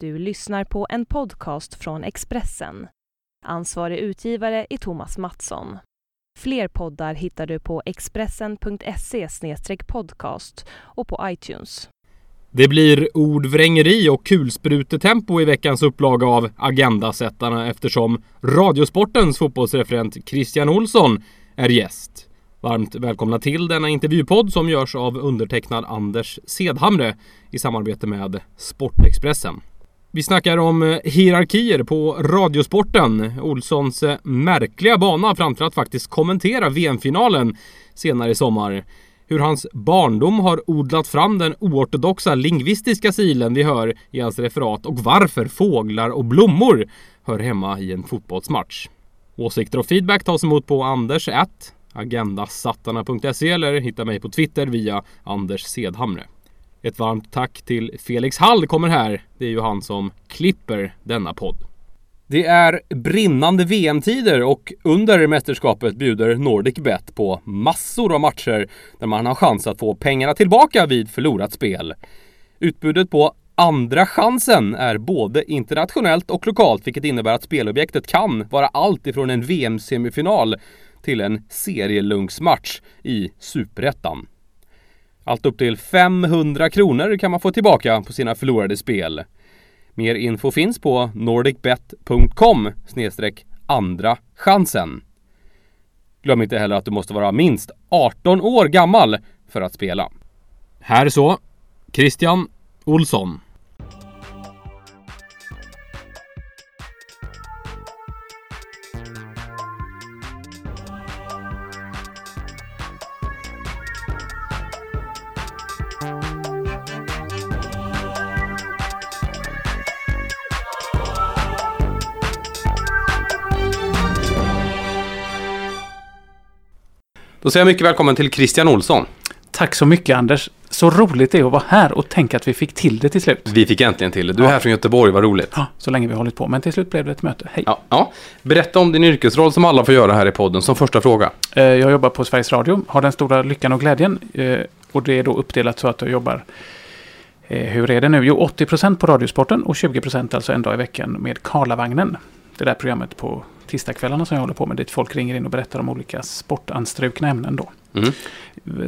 Du lyssnar på en podcast från Expressen. Ansvarig utgivare är Thomas Mattsson. Fler poddar hittar du på expressen.se podcast och på iTunes. Det blir ordvrängeri och kulsprutetempo i veckans upplaga av Agendasättarna eftersom Radiosportens fotbollsreferent Christian Olsson är gäst. Varmt välkomna till denna intervjupodd som görs av undertecknad Anders Sedhamre i samarbete med Sportexpressen. Vi snackar om eh, hierarkier på Radiosporten. Olssons eh, märkliga bana fram till att faktiskt kommentera VM-finalen senare i sommar. Hur hans barndom har odlat fram den oortodoxa lingvistiska silen vi hör i hans referat och varför fåglar och blommor hör hemma i en fotbollsmatch. Åsikter och feedback tas emot på Anders agendasattarna.se eller hitta mig på Twitter via Anders Sedhamre. Ett varmt tack till Felix Hall kommer här. Det är ju han som klipper denna podd. Det är brinnande VM-tider och under mästerskapet bjuder NordicBet på massor av matcher där man har chans att få pengarna tillbaka vid förlorat spel. Utbudet på Andra chansen är både internationellt och lokalt, vilket innebär att spelobjektet kan vara allt ifrån en VM-semifinal till en serielunksmatch i Superettan. Allt upp till 500 kronor kan man få tillbaka på sina förlorade spel. Mer info finns på nordicbet.com andra chansen. Glöm inte heller att du måste vara minst 18 år gammal för att spela. Här så, Christian Olsson. Då säger jag mycket välkommen till Christian Olsson. Tack så mycket Anders. Så roligt det är att vara här och tänka att vi fick till det till slut. Vi fick äntligen till det. Du är ja. här från Göteborg, vad roligt. Ja, så länge vi har hållit på. Men till slut blev det ett möte. Hej. Ja, ja. Berätta om din yrkesroll som alla får göra här i podden som första fråga. Eh, jag jobbar på Sveriges Radio, har den stora lyckan och glädjen. Eh, och det är då uppdelat så att jag jobbar eh, hur är det nu? Jo, 80% på Radiosporten och 20% alltså en dag i veckan med Karlavagnen. Det där programmet på tisdagskvällarna som jag håller på med. Dit folk ringer in och berättar om olika sportanstrukna ämnen då. Mm.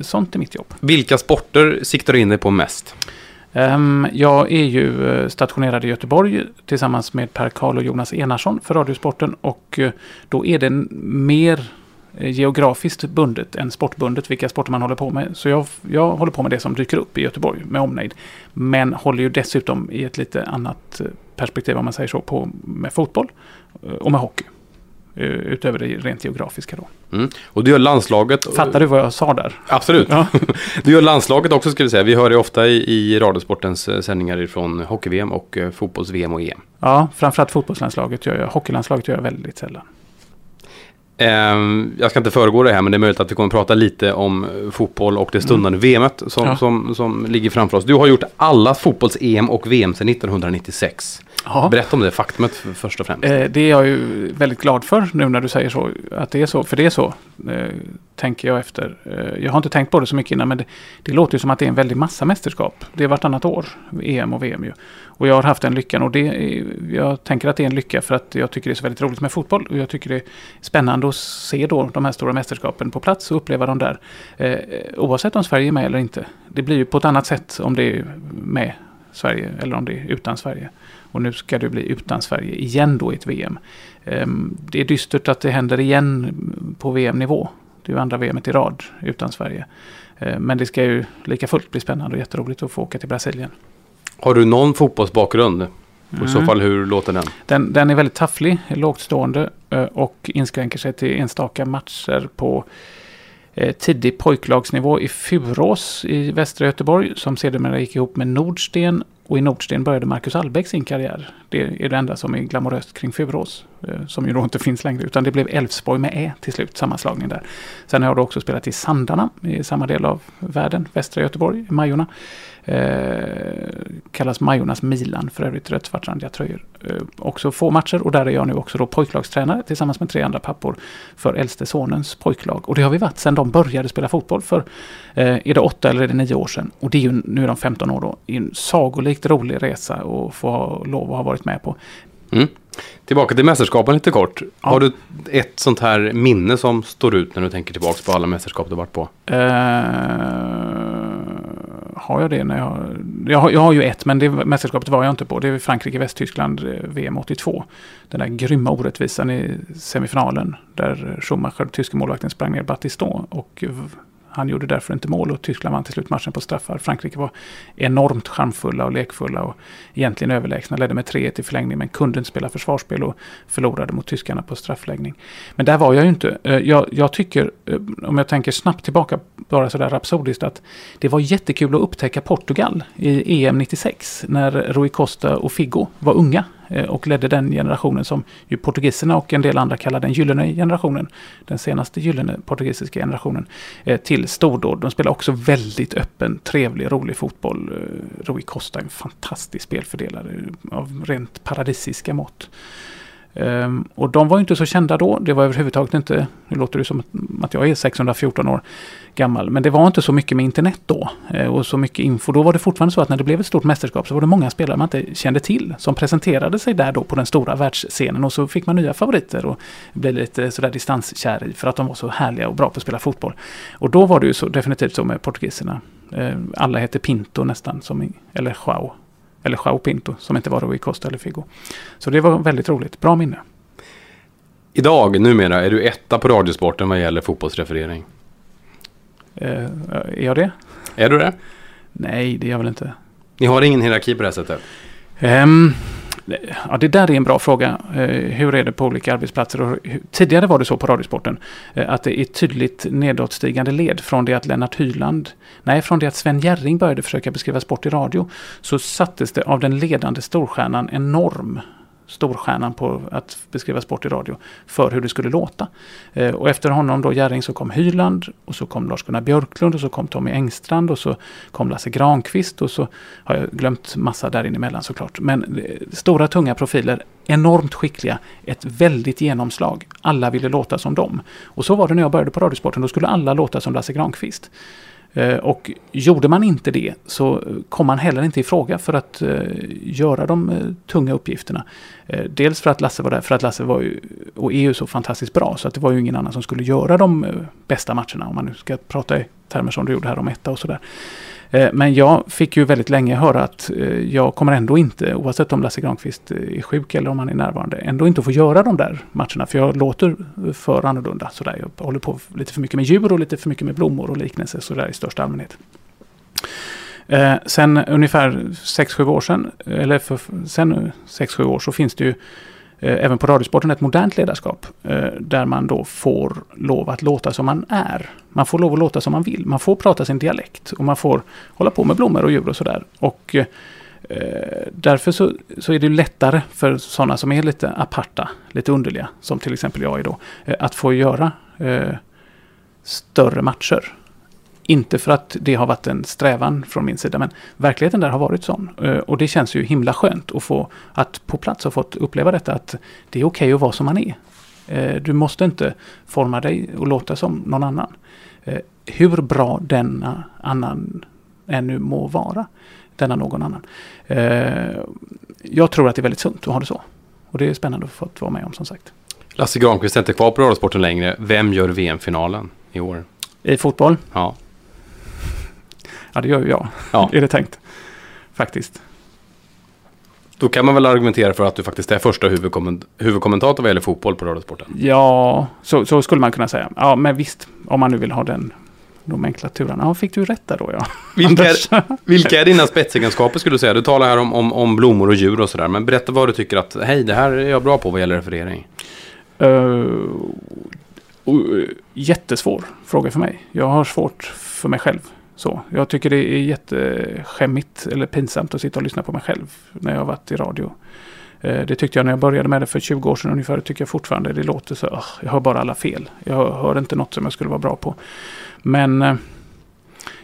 Sånt är mitt jobb. Vilka sporter siktar du in dig på mest? Um, jag är ju eh, stationerad i Göteborg tillsammans med Per Karl och Jonas Enarsson för Radiosporten. Och uh, då är det mer eh, geografiskt bundet än sportbundet vilka sporter man håller på med. Så jag, jag håller på med det som dyker upp i Göteborg med omnejd. Men håller ju dessutom i ett lite annat perspektiv om man säger så på med fotboll och med hockey. Eh, utöver det rent geografiska då. Mm. Och du gör landslaget. Fattar du vad jag sa där? Absolut. Ja. du gör landslaget också ska vi säga. Vi hör det ofta i, i Radiosportens eh, sändningar från hockey-VM och eh, fotbolls-VM och EM. Ja, framförallt fotbollslandslaget gör jag. Hockeylandslaget gör jag väldigt sällan. Ehm, jag ska inte föregå det här men det är möjligt att vi kommer att prata lite om fotboll och det stundande mm. VMet som, ja. som, som ligger framför oss. Du har gjort alla fotbolls-EM och VM sedan 1996. Ja. Berätta om det faktumet först och främst. Eh, det är jag ju väldigt glad för nu när du säger så. Att det är så, för det är så. Eh, tänker jag efter. Eh, jag har inte tänkt på det så mycket innan men det, det låter ju som att det är en väldig massa mästerskap. Det är vartannat år, EM och VM ju. Och jag har haft den lyckan och det, jag tänker att det är en lycka för att jag tycker det är så väldigt roligt med fotboll. Och jag tycker det är spännande att se då de här stora mästerskapen på plats och uppleva dem där. Oavsett om Sverige är med eller inte. Det blir ju på ett annat sätt om det är med Sverige eller om det är utan Sverige. Och nu ska det bli utan Sverige igen då i ett VM. Ehm, det är dystert att det händer igen på VM-nivå. Det är ju andra VMet i rad utan Sverige. Ehm, men det ska ju lika fullt bli spännande och jätteroligt att få åka till Brasilien. Har du någon fotbollsbakgrund? Och I så mm. fall hur låter den? Den, den är väldigt tafflig, lågt stående eh, och inskränker sig till enstaka matcher på eh, tidig pojklagsnivå i Furås i västra Göteborg som sedermera gick ihop med Nordsten och i Nordsten började Marcus Albeck sin karriär. Det är det enda som är glamoröst kring Furås. Eh, som ju då inte finns längre, utan det blev Elfsborg med Ä till slut, sammanslagning där. Sen har jag då också spelat i Sandarna i samma del av världen, västra Göteborg, Majorna. Eh, kallas Majornas Milan, för övrigt rödsvartrandiga tröjor. Eh, också få matcher och där är jag nu också då pojklagstränare tillsammans med tre andra pappor för äldste sonens pojklag. Och det har vi varit sedan de började spela fotboll för, eh, är det åtta eller är det nio år sedan? Och det är ju, nu är de 15 år då, det är en sagolikt rolig resa att få lov att ha varit med på. Mm. Tillbaka till mästerskapen lite kort. Ja. Har du ett sånt här minne som står ut när du tänker tillbaka på alla mästerskap du varit på? Uh har jag det när jag... Jag har, jag har ju ett, men det mästerskapet var jag inte på. Det är Frankrike-Västtyskland VM 82. Den där grymma orättvisan i semifinalen. Där Schumacher, tyske målvakten, sprang ner Battiston och han gjorde därför inte mål och Tyskland vann till slut matchen på straffar. Frankrike var enormt charmfulla och lekfulla och egentligen överlägsna. Ledde med 3-1 i förlängning men kunde inte spela försvarsspel och förlorade mot tyskarna på straffläggning. Men där var jag ju inte. Eh, jag, jag tycker, eh, om jag tänker snabbt tillbaka, bara sådär rapsodiskt, att det var jättekul att upptäcka Portugal i EM 96 när Rui Costa och Figo var unga. Eh, och ledde den generationen som ju portugiserna och en del andra kallar den gyllene generationen. Den senaste gyllene portugisiska generationen. Eh, till stordåd. De spelar också väldigt öppen, trevlig, rolig fotboll. Eh, Rui Costa är en fantastisk spelfördelare av rent paradisiska mått. Um, och de var inte så kända då. Det var överhuvudtaget inte, nu låter det som att jag är 614 år gammal, men det var inte så mycket med internet då. Uh, och så mycket info. Då var det fortfarande så att när det blev ett stort mästerskap så var det många spelare man inte kände till som presenterade sig där då på den stora världsscenen. Och så fick man nya favoriter och blev lite sådär distanskär i för att de var så härliga och bra på att spela fotboll. Och då var det ju så definitivt så med portugiserna. Uh, alla hette Pinto nästan, som eller Joao eller Joao Pinto som inte var Rui Costa eller Figo. Så det var väldigt roligt. Bra minne. Idag, numera, är du etta på Radiosporten vad gäller fotbollsreferering? Eh, är jag det? Är du det? Nej, det är jag väl inte. Ni har ingen hierarki på det här sättet? Um, Ja, det där är en bra fråga. Eh, hur är det på olika arbetsplatser? tidigare var det så på Radiosporten eh, att det är tydligt nedåtstigande led från det att Lennart Hyland, nej, från det att Sven Jerring började försöka beskriva sport i radio, så sattes det av den ledande storstjärnan en norm storstjärnan på att beskriva sport i radio för hur det skulle låta. Eh, och efter honom då Jerring så kom Hyland och så kom Lars-Gunnar Björklund och så kom Tommy Engstrand och så kom Lasse Granqvist och så har jag glömt massa där inemellan såklart. Men eh, stora tunga profiler, enormt skickliga, ett väldigt genomslag. Alla ville låta som dem. Och så var det när jag började på Radiosporten, då skulle alla låta som Lasse Granqvist. Eh, och gjorde man inte det så kom man heller inte i fråga för att eh, göra de eh, tunga uppgifterna. Dels för att Lasse var där, för att Lasse var ju, och är ju så fantastiskt bra så att det var ju ingen annan som skulle göra de bästa matcherna om man nu ska prata i termer som du gjorde här om etta och sådär. Eh, men jag fick ju väldigt länge höra att eh, jag kommer ändå inte, oavsett om Lasse Granqvist eh, är sjuk eller om han är närvarande, ändå inte få göra de där matcherna. För jag låter för annorlunda. Sådär. Jag håller på lite för mycket med djur och lite för mycket med blommor och liknelser sådär i största allmänhet. Eh, sen ungefär 6-7 år sedan, eller för, sen 6-7 år så finns det ju Eh, även på Radiosporten ett modernt ledarskap. Eh, där man då får lov att låta som man är. Man får lov att låta som man vill. Man får prata sin dialekt och man får hålla på med blommor och djur och sådär. Och eh, därför så, så är det lättare för sådana som är lite aparta, lite underliga, som till exempel jag är då, eh, att få göra eh, större matcher. Inte för att det har varit en strävan från min sida, men verkligheten där har varit sån. Eh, och det känns ju himla skönt att få att på plats ha fått uppleva detta, att det är okej okay att vara som man är. Eh, du måste inte forma dig och låta som någon annan. Eh, hur bra denna annan ännu må vara. Denna någon annan. Jag tror att det är väldigt sunt att ha det så. Och det är spännande att få vara med om som sagt. Lasse Granqvist är inte kvar på Radiosporten längre. Vem gör VM-finalen i år? I fotboll? Ja. Ja, det gör ju jag. Ja. är det tänkt. Faktiskt. Då kan man väl argumentera för att du faktiskt är första huvudkomment huvudkommentator vad gäller fotboll på Radiosporten? Ja, så, så, skulle man kunna säga. Ja, men visst. Om man nu vill ha den, de enkla turerna. Ja, fick du rätt där då ja. Vilka är, vilka är dina spetsegenskaper skulle du säga? Du talar här om, om, om blommor och djur och sådär. Men berätta vad du tycker att, hej, det här är jag bra på vad gäller referering. Uh, uh, jättesvår fråga för mig. Jag har svårt för mig själv så, jag tycker det är jätteskämmigt eller pinsamt att sitta och lyssna på mig själv när jag har varit i radio. Eh, det tyckte jag när jag började med det för 20 år sedan ungefär. Det tycker jag fortfarande. Det låter så, uh, jag hör bara alla fel. Jag hör, hör, inte något som jag skulle vara bra på. Men uh,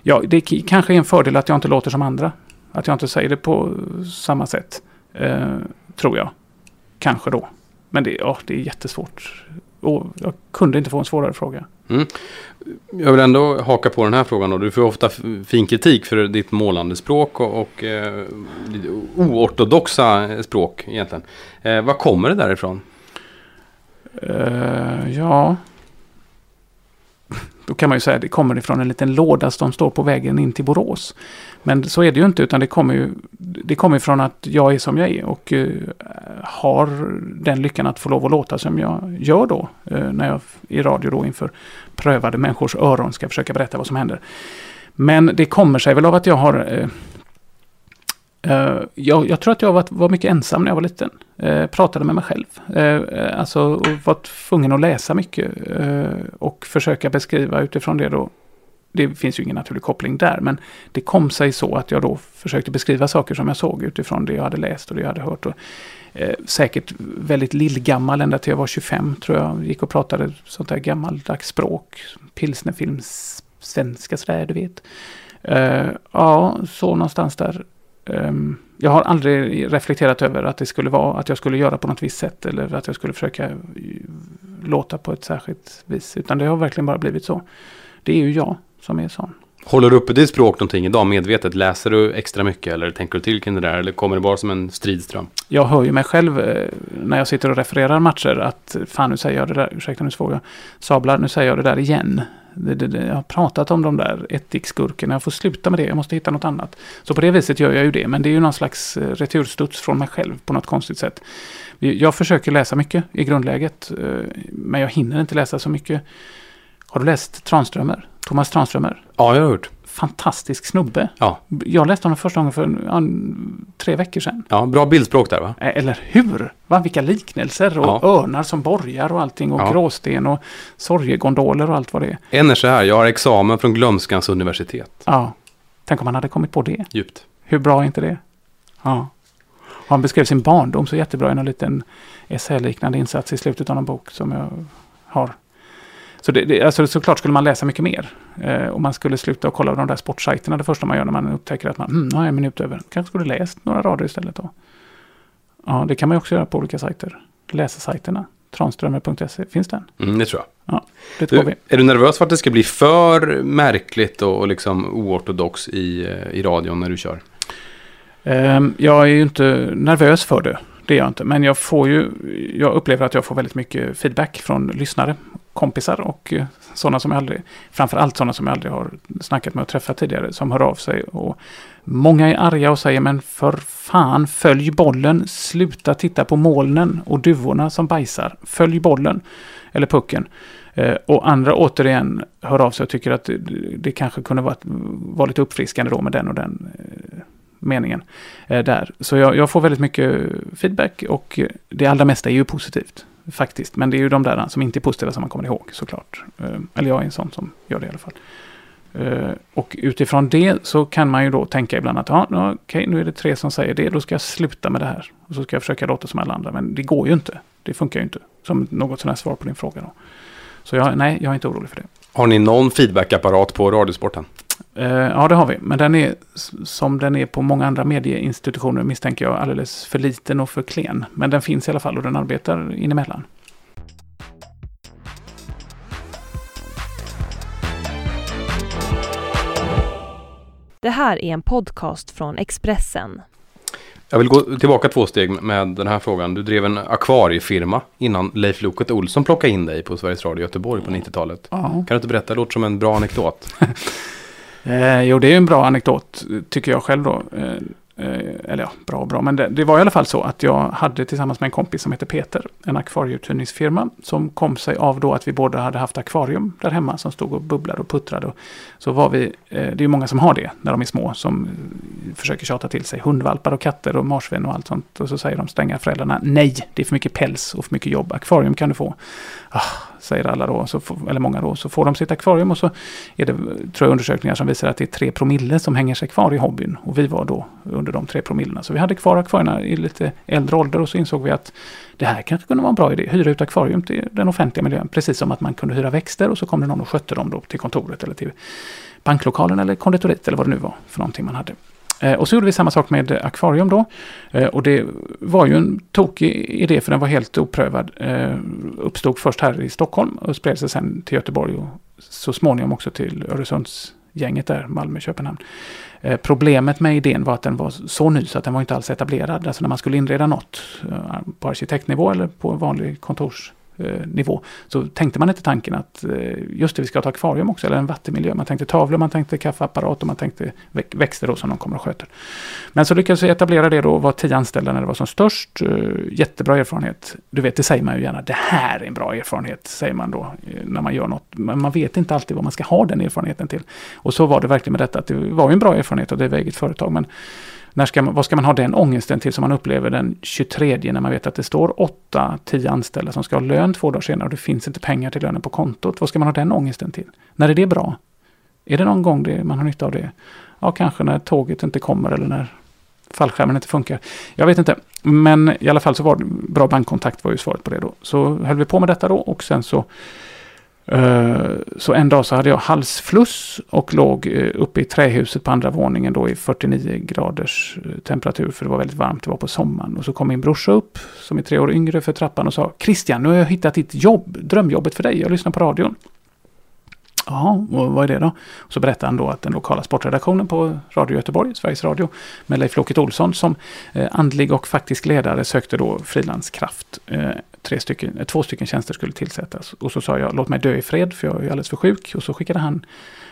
ja, det kanske är en fördel att jag inte låter som andra. Att jag inte säger det på samma sätt. Uh, tror jag. Kanske då. Men det, oh, det är jättesvårt. Och jag kunde inte få en svårare fråga. Mm. Jag vill ändå haka på den här frågan. Då. Du får ofta fin kritik för ditt målande språk och, och eh, oortodoxa eh, språk egentligen. Eh, vad kommer det därifrån? Uh, ja, då kan man ju säga att det kommer ifrån en liten låda som står på vägen in till Borås. Men så är det ju inte utan det kommer ju det kommer från att jag är som jag är och uh, har den lyckan att få lov att låta som jag gör då. Uh, när jag i radio då inför prövade människors öron ska försöka berätta vad som händer. Men det kommer sig väl av att jag har uh, Eh, jag, jag, tror att jag var, var, mycket ensam när jag var liten. Eh, pratade med mig själv. Eh, eh alltså och var tvungen att läsa mycket. Eh, och försöka beskriva utifrån det då det finns ju ingen naturlig koppling där, men det kom sig så att jag då försökte beskriva saker som jag såg utifrån det jag hade läst och det jag hade hört. Och, eh, säkert väldigt lillgammal, ända till jag var 25 tror jag, gick och pratade sånt där gammaldags språk, pilsnerfilms svenska sådär, du vet. Ja, så någonstans där. Eh, jag har aldrig reflekterat över att det skulle vara att jag skulle göra på något visst sätt eller att jag skulle försöka låta på ett särskilt vis, utan det har verkligen bara blivit så. Det är ju jag som är sån. Håller du uppe ditt språk någonting idag medvetet? Läser du extra mycket eller tänker du till kring det där? Eller kommer det bara som en stridström? Jag hör ju mig själv eh, när jag sitter och refererar matcher att fan nu säger jag det där, ursäkta nu svår jag, sablar, nu säger jag det där igen. Jag har pratat om de där etikskurkarna, jag får sluta med det, jag måste hitta något annat. Så på det viset gör jag ju det, men det är ju någon slags eh, returstuds från mig själv på något konstigt sätt. Jag försöker läsa mycket i grundläget, eh, men jag hinner inte läsa så mycket. Har du läst Tranströmer? Thomas Tranströmer? Ja, jag har hört. Fantastisk snubbe. Ja. Jag läste honom första gången för ja, tre veckor sedan. Ja, bra bildspråk där va? Eller hur? Va? Vilka liknelser och ja. örnar som borgar och allting och ja. gråsten och sorgegondoler och allt vad det är. En är så här, jag har examen från Glömskans universitet. Ja. Tänk om han hade kommit på det. Djupt. Hur bra är inte det? Ja. Och han beskrev sin barndom så jättebra i en liten essäliknande insats i slutet av en bok som jag har så det, det, alltså såklart skulle man läsa mycket mer. Eh, och man skulle sluta och kolla de där sportsajterna det första man gör när man upptäcker att man mm, har en minut över. Kanske skulle läst några rader istället då. Ja, det kan man också göra på olika sajter. Läsesajterna. Tranströmer.se, finns den? Mm, det tror jag. Ja, det tror du, vi. Är du nervös för att det ska bli för märkligt och, och liksom oortodox i, eh, i radion när du kör? Um, jag är ju inte nervös för det. Det gör jag inte. Men jag får ju, jag upplever att jag får väldigt mycket feedback från lyssnare kompisar och eh, sådana som jag aldrig, framförallt sådana som jag aldrig har snackat med och träffat tidigare, som hör av sig. Och många är arga och säger men för fan, följ bollen, sluta titta på molnen och duvorna som bajsar. Följ bollen, eller pucken. Eh, och andra återigen hör av sig och tycker att det, kanske kunde vara, vara lite uppfriskande då med den och den eh, meningen eh, där. Så jag, jag, får väldigt mycket feedback och det allra mesta är ju positivt. Faktiskt, men det är ju de där som inte är positiva som man kommer ihåg såklart. Eh, eller jag är en sån som gör det i alla fall. Eh, och utifrån det så kan man ju då tänka ibland att ja, okej, okay, nu är det tre som säger det, då ska jag sluta med det här. Och så ska jag försöka låta som alla andra, men det går ju inte. Det funkar ju inte. Som något sådant här svar på din fråga då. Så jag, nej, jag är inte orolig för det. Har ni någon feedbackapparat på Radiosporten? Uh, ja, det har vi. Men den är som den är på många andra medieinstitutioner misstänker jag alldeles för liten och för klen. Men den finns i alla fall och den arbetar inemellan. Det här är en podcast från Expressen. Jag vill gå tillbaka två steg med den här frågan. Du drev en akvariefirma innan Leif Loket Olsson plockade in dig på Sveriges Radio Göteborg på 90-talet. Ja. Kan du inte berätta? Det låter som en bra anekdot. eh, jo, det är en bra anekdot tycker jag själv då. Eh, Eh, Eh, eller ja, bra och bra, men det, det, var i alla fall så att jag hade tillsammans med en kompis som heter Peter en akvarieuthyrningsfirma som kom sig av då att vi båda hade haft akvarium där hemma som stod och bubblade och puttrade. Och så var vi, eh, det är ju många som har det när de är små som försöker tjata till sig hundvalpar och katter och marsvin och allt sånt. Och så säger de stränga föräldrarna nej, det är för mycket päls och för mycket jobb. Akvarium kan du få. Ah, säger alla då, så får, eller många då, så får de sitt akvarium och så är det, tror jag, undersökningar som visar att det är tre promille som hänger sig kvar i hobbyn. Och vi var då under de tre promillerna. Så vi hade kvar akvarierna i lite äldre ålder och så insåg vi att det här kanske kunde vara en bra idé. Hyra ut akvarium till den offentliga miljön. Precis som att man kunde hyra växter och så kom det någon och skötte dem då till kontoret eller till banklokalen eller konditoriet eller vad det nu var för någonting man hade. Eh, och så gjorde vi samma sak med akvarium då. Eh, och det var ju en tokig idé för den var helt oprövad. Eh, uppstod först här i Stockholm och spred sig sen till Göteborg och så småningom också till Öresundsgänget där, Malmö, Köpenhamn. Eh, problemet med idén var att den var så ny så att den var inte alls etablerad. Alltså när man skulle inreda något eh, på arkitektnivå eller på vanlig kontors Eh, nivå. Så tänkte man inte tanken att eh, just det, vi ska ha ett akvarium också, eller en vattenmiljö. Man tänkte tavlor, man tänkte kaffeapparat och man tänkte växter då som de kommer och sköter. Men så lyckades vi etablera det då, var tio anställda när det var som störst. Eh, jättebra erfarenhet. Du vet, det säger man ju gärna, det här är en bra erfarenhet, säger man då när man gör något. Men man vet inte alltid vad man ska ha den erfarenheten till. Och så var det verkligen med detta, att det var ju en bra erfarenhet och det var eget företag. Men när ska man, vad ska man ha den ångesten till som man upplever den 23 när man vet att det står 8-10 anställda som ska ha lön två dagar senare och det finns inte pengar till lönen på kontot. Vad ska man ha den ångesten till? När är det bra? Är det någon gång det, man har nytta av det? Ja, kanske när tåget inte kommer eller när fallskärmen inte funkar. Jag vet inte. Men i alla fall så var det bra bankkontakt var ju svaret på det då. Så höll vi på med detta då och sen så Eh, så en dag så hade jag halsfluss och låg eh, uppe i trähuset på andra våningen då i 49 graders eh, temperatur för det var väldigt varmt, det var på sommaren. Och så kom min brorsa upp som är tre år yngre för trappan och sa Christian, nu har jag hittat ditt jobb, drömjobbet för dig, jag lyssnar på radion. Ja, och vad är det då? Och så berättade han då att den lokala sportredaktionen på Radio Göteborg, Sveriges Radio, med Leif Loket Olsson som eh, andlig och faktisk ledare sökte då frilanskraft. Eh, tre stycken, eh, två stycken tjänster skulle tillsättas. Och så sa jag, låt mig dö i fred för jag är alldeles för sjuk. Och så skickade han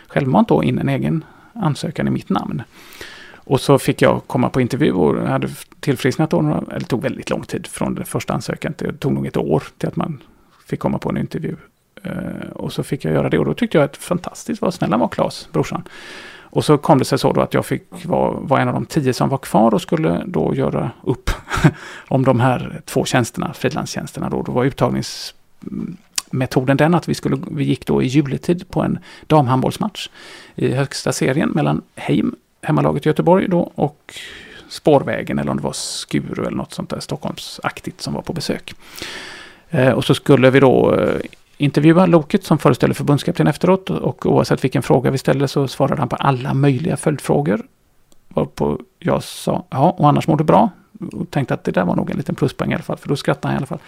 självmant då in en egen ansökan i mitt namn. Och så fick jag komma på intervju och hade tillfrisknat då, eller det tog väldigt lång tid från den första ansökan. Det tog nog ett år till att man fick komma på en intervju. Eh, och så fick jag göra det och då tyckte jag att fantastiskt vad snäll han var, Claes, brorsan. Och så kom det sig så då att jag fick vara, var en av de tio som var kvar och skulle då göra upp om de här två tjänsterna, frilanstjänsterna. Då. då var uttagningsmetoden den att vi, skulle, vi gick då i juletid på en damhandbollsmatch i högsta serien mellan Heim, hemmalaget i Göteborg då, och Spårvägen eller om det var Skuru eller något sånt där Stockholmsaktigt som var på besök. Eh, och så skulle vi då eh, intervjua Loket som föreställer förbundskapten efteråt och oavsett vilken fråga vi ställde så svarade han på alla möjliga följdfrågor. Varpå jag sa, ja, och annars mår du bra? Och tänkte att det där var nog en liten pluspoäng i alla fall, för då skrattade han i alla fall.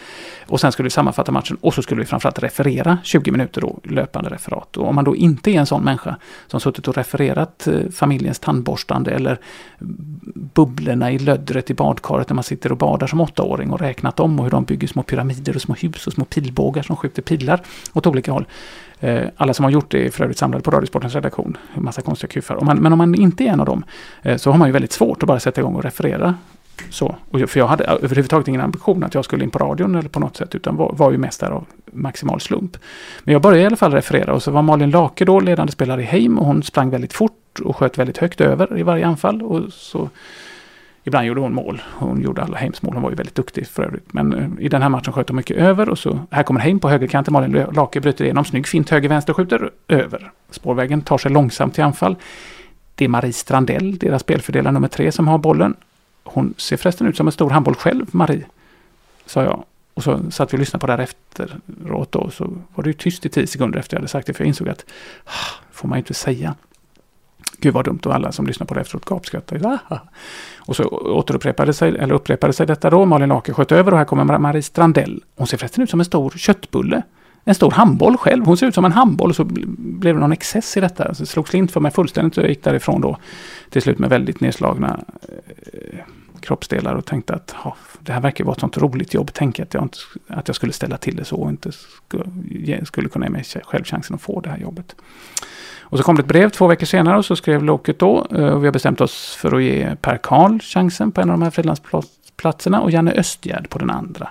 Och sen skulle vi sammanfatta matchen och så skulle vi framförallt referera 20 minuter då, löpande referat. Och om man då inte är en sån människa som suttit och refererat eh, familjens tandborstande eller bubblorna i löddret i badkaret när man sitter och badar som åttaåring och räknat om och hur de bygger små pyramider och små hus och små pilbågar som skjuter pilar åt olika håll. Eh, alla som har gjort det är för övrigt samlade på Radiosportens redaktion. En massa konstiga kufar. men om man inte är en av dem eh, så har man ju väldigt svårt att bara sätta igång och referera så, och för jag hade överhuvudtaget ingen ambition att jag skulle in på radion eller på något sätt, utan var, var ju mest där av maximal slump. Men jag började i alla fall referera och så var Malin Lake då ledande spelare i Heim och hon sprang väldigt fort och sköt väldigt högt över i varje anfall. Och så Ibland gjorde hon mål. Hon gjorde alla Heims mål. Hon var ju väldigt duktig för övrigt. Men eh, i den här matchen sköt hon mycket över. Och så, här kommer Heim på högerkanten. Malin Lake bryter igenom. Snygg fint höger-vänster skjuter över. Spårvägen tar sig långsamt till anfall. Det är Marie Strandell, deras spelfördelare nummer tre, som har bollen. Hon ser förresten ut som en stor handboll själv, Marie. Sa jag. Och så satt vi och lyssnade på det här efteråt då. Så var det ju tyst i tio sekunder efter jag hade sagt det. För jag insåg att ah, får man ju inte säga. Gud vad dumt och alla som lyssnar på det efteråt gapskrattade. Ah, ah, ah. Och så återupprepade sig, eller upprepade sig detta då. Malin Lake sköt över och här kommer Marie Strandell. Hon ser förresten ut som en stor köttbulle en stor handboll själv. Hon ser ut som en handboll och så blev det någon excess i detta. Så det slog slint för mig fullständigt och jag gick därifrån då till slut med väldigt nedslagna eh, kroppsdelar och tänkte att det här verkar vara ett sånt roligt jobb. Tänk att jag, inte, att jag skulle ställa till det så och inte skulle, skulle kunna ge mig själv chansen att få det här jobbet. Och så kom det ett brev två veckor senare och så skrev Loket då. Eh, och vi har bestämt oss för att ge Per Karl chansen på en av de här frilansplatserna och Janne Östgärd på den andra.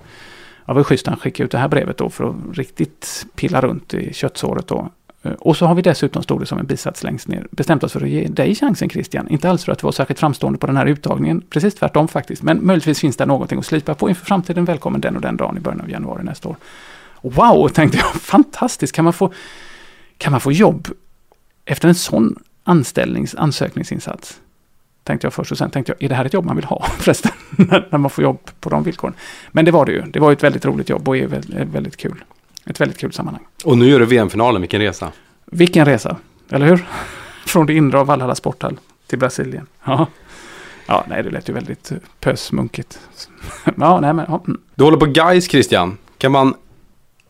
Ja, var schysst han skickade ut det här brevet då för att riktigt pilla runt i köttsåret då. Eh, och så har vi dessutom, stod det som en bisats längst ner, bestämt oss för att ge dig chansen Christian. Inte alls för att du var särskilt framstående på den här uttagningen, precis tvärtom faktiskt. Men möjligtvis finns det någonting att slipa på inför framtiden. Välkommen den och den dagen i början av januari nästa år. Wow, tänkte jag, fantastiskt, kan man få, kan man få jobb efter en sån anställnings, ansökningsinsats? Tänkte jag först och sen tänkte jag, är det här ett jobb man vill ha förresten? när man får jobb på de villkoren. Men det var det ju. Det var ett väldigt roligt jobb och är väldigt, kul. Ett väldigt kul sammanhang. Och nu gör du VM-finalen, vilken resa? Vilken resa, eller hur? Från det inre av Valhalla sporthall till Brasilien. Ja. Ja, nej, det lät ju väldigt eh, pösmunkigt. ja, nej, men, ja. mm. Du håller på Guys Christian. Kan man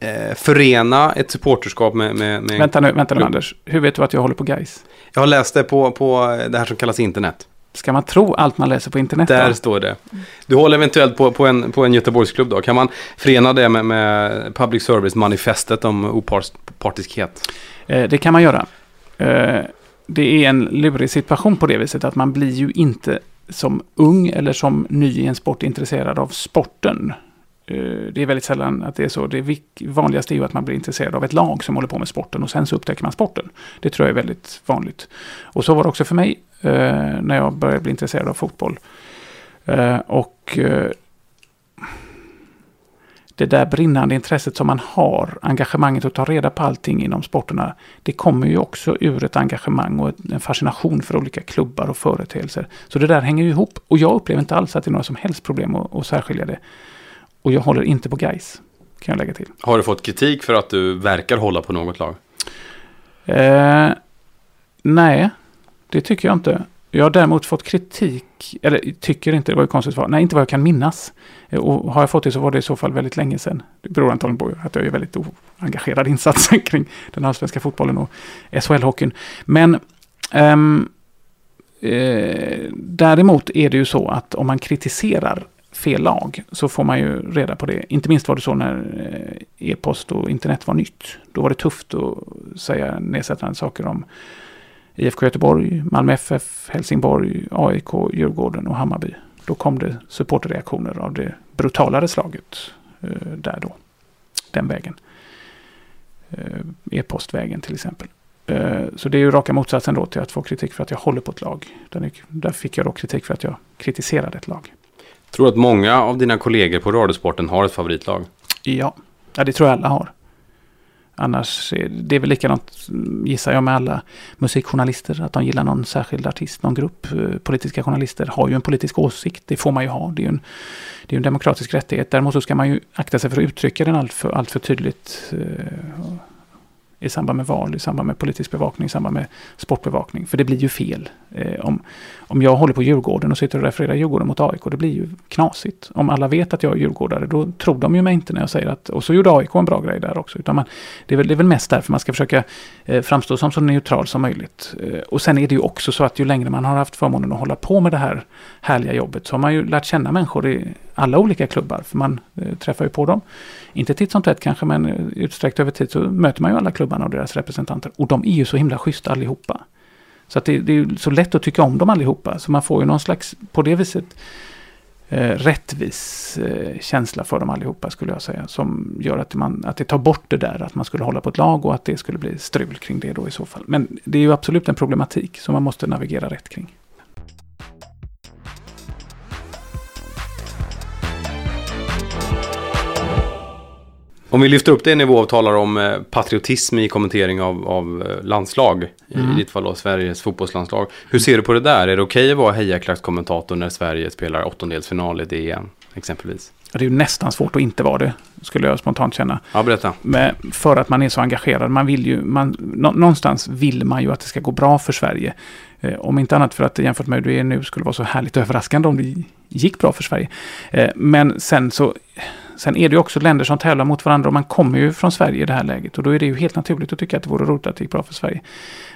eh, förena ett supporterskap med... med, med... Vänta nu, vänta nu Anders. Hur vet du att jag håller på guys? Jag har läst det på, på det här som kallas internet. Ska man tro allt man läser på internet? Där då? står det. Du håller eventuellt på, på, en, på en Göteborgsklubb då. Kan man förena det med, med public service-manifestet om opartiskhet? Eh, det kan man göra. Eh, det är en lurig situation på det viset att man blir ju inte som ung eller som ny i en sport intresserad av sporten. Eh, det är väldigt sällan att det är så. Det vanligaste är ju att man blir intresserad av ett lag som håller på med sporten och sen så upptäcker man sporten. Det tror jag är väldigt vanligt. Och så var det också för mig eh, när jag började bli intresserad av fotboll. Eh, och det där brinnande intresset som man har, engagemanget att ta reda på allting inom sporterna, det kommer ju också ur ett engagemang och en fascination för olika klubbar och företeelser. Så det där hänger ju ihop. Och jag upplever inte alls att det är några som helst problem att, att särskilja det. Och jag håller inte på guys kan jag lägga till. Har du fått kritik för att du verkar hålla på något lag? Eh, nej, det tycker jag inte. Jag har däremot fått kritik, eller tycker inte, det var ju konstigt svar. Nej, inte vad jag kan minnas. Eh, Och har jag fått det så var det i så fall väldigt länge sedan. Det beror antagligen på att jag är väldigt oengagerad i insatsen kring den allsvenska fotbollen och SHL-hockeyn. Men ehm, eh, däremot är det ju så att om man kritiserar fel lag så får man ju reda på det. Inte minst var det så när eh, e-post och internet var nytt. Då var det tufft att säga nedsättande saker om IFK Göteborg, Malmö FF, Helsingborg, AIK, Djurgården och Hammarby. Då kom det supporterreaktioner av det brutalare slaget eh, där då. Den vägen. Eh, e-postvägen till exempel. Så det är ju raka motsatsen då till att få kritik för att jag håller på ett lag. Där fick jag då kritik för att jag kritiserade ett lag. Tror du att många av dina kollegor på Radiosporten har ett favoritlag? Ja, ja det tror jag alla har. Annars är det är väl likadant, mm, gissar jag, med alla musikjournalister. Att de gillar någon särskild artist, någon grupp. Eh, politiska journalister har ju en politisk åsikt. Det får man ju ha. Det är ju en, det är en demokratisk rättighet. Däremot så ska man ju akta sig för att uttrycka den allt för, allt för tydligt. eh, I samband med val, i samband med politisk bevakning, i samband med sportbevakning. För det blir ju fel. Eh, om, om jag håller på Djurgården och sitter och refererar Djurgården mot AIK, det blir ju knasigt. Om alla vet att jag är djurgårdare, då tror de ju mig inte när jag säger att... Och så gjorde AIK en bra grej där också. Utan man, det, är väl, det är väl mest därför man ska försöka eh, framstå som så neutral som möjligt. Eh, och sen är det ju också så att ju längre man har haft förmånen att hålla på med det här härliga jobbet så har man ju lärt känna människor i alla olika klubbar. För man eh, träffar ju på dem. Inte titt som tätt kanske, men eh, utsträckt över tid så möter man ju alla klubbarna och deras representanter. Och de är ju så himla schyssta allihopa. Så att det, det är så lätt att tycka om dem allihopa. Så man får ju någon slags, på det viset, eh, rättvis eh, känsla för dem allihopa skulle jag säga. Som gör att, man, att det tar bort det där att man skulle hålla på ett lag och att det skulle bli strul kring det då i så fall. Men det är ju absolut en problematik som man måste navigera rätt kring. Om vi lyfter upp det i nivå och talar om eh, patriotism i kommentering av, av eh, landslag, Mm. i ditt fall då Sveriges fotbollslandslag. Hur ser du på det där? Är det okej att vara hejaklackskommentator när Sverige spelar åttondelsfinal i DN, exempelvis? Det är ju nästan svårt att inte vara det, skulle jag spontant känna. Ja, berätta. Men för att man är så engagerad. Man vill ju, man, nå, någonstans vill man ju att det ska gå bra för Sverige. Eh, om inte annat för att jämfört med hur det är nu skulle vara så härligt överraskande om det gick bra för Sverige. Men sen så Sen är det ju också länder som tävlar mot varandra och man kommer ju från Sverige i det här läget. Och då är det ju helt naturligt att tycka att det vore roligt att det gick bra för Sverige.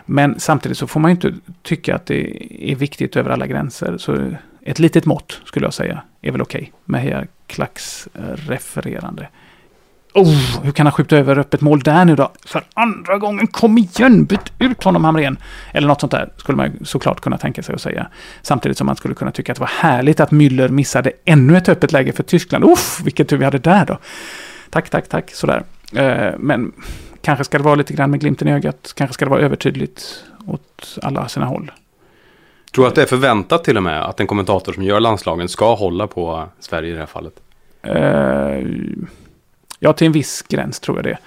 Men samtidigt så får man ju inte tycka att det är viktigt över alla gränser. Så ett litet mått skulle jag säga är väl okej med Heja Klacks refererande. Oh, hur kan han skjuta över öppet mål där nu då? För andra gången, kom igen, byt ut honom Hamrén. Eller något sånt där skulle man såklart kunna tänka sig att säga. Samtidigt som man skulle kunna tycka att det var härligt att Müller missade ännu ett öppet läge för Tyskland. Uff, vilken tur vi hade där då. Tack, tack, tack, sådär. Eh, men kanske ska det vara lite grann med glimten i ögat. Kanske ska det vara övertydligt åt alla sina håll. Tror du att det är förväntat till och med att en kommentator som gör landslagen ska hålla på Sverige i det här fallet? Eh, Ja, till en viss gräns tror jag det.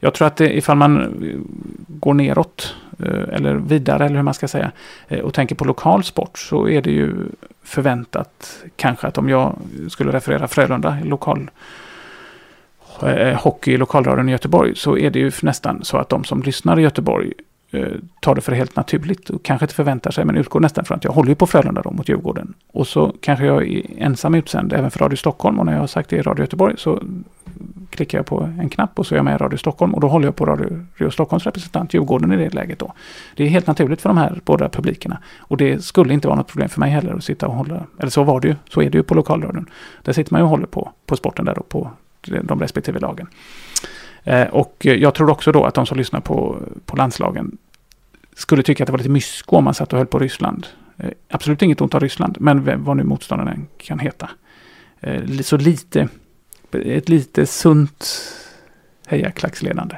Jag tror att det, ifall man eh, går neråt, eh, eller vidare, eller hur man ska säga, eh, och tänker på lokal sport, så är det ju förväntat kanske att om jag skulle referera Frölunda, lokal hockey i lokalradion i Göteborg, så är det ju nästan så att de som lyssnar i Göteborg tar det för helt naturligt och kanske inte förväntar sig men utgår nästan från att jag håller ju på Frölunda då mot Djurgården. Och så kanske jag är ensam utsänd även för Radio Stockholm och när jag har sagt det i Radio Göteborg så klickar jag på en knapp och så är jag med i Radio Stockholm och då håller jag på Radio, Radio Stockholms representant Djurgården i det läget då. Det är helt naturligt för de här båda publikerna och det skulle inte vara något problem för mig heller att sitta och hålla, eller så var det ju, så är det ju på lokalradion. Där sitter man ju och håller på, på sporten där och på de respektive lagen. Eh, och jag tror också då att de som lyssnar på, på landslagen skulle tycka att det var lite mysko om man satt och höll på Ryssland. Eh, absolut inget ont av Ryssland, men vad nu motståndaren kan heta. Eh, så lite, ett lite sunt hejaklacksledande.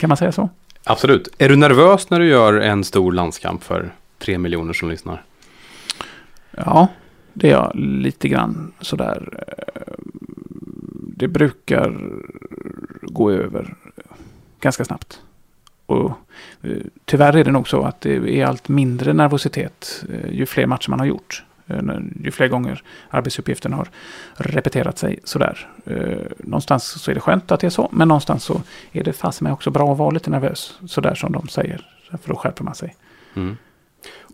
Kan man säga så? Absolut. Är du nervös när du gör en stor landskamp för tre miljoner som lyssnar? Ja, det är jag lite grann sådär. Det brukar gå över ganska snabbt. Och eh, tyvärr är det nog så att det är allt mindre nervositet eh, ju fler matcher man har gjort. Eh, ju fler gånger arbetsuppgiften har repeterat sig sådär. Någonstans så är det skönt att det är så, men någonstans så är det fast med också bra att vara lite nervös. Sådär som de säger, för då skärper man sig. Mm.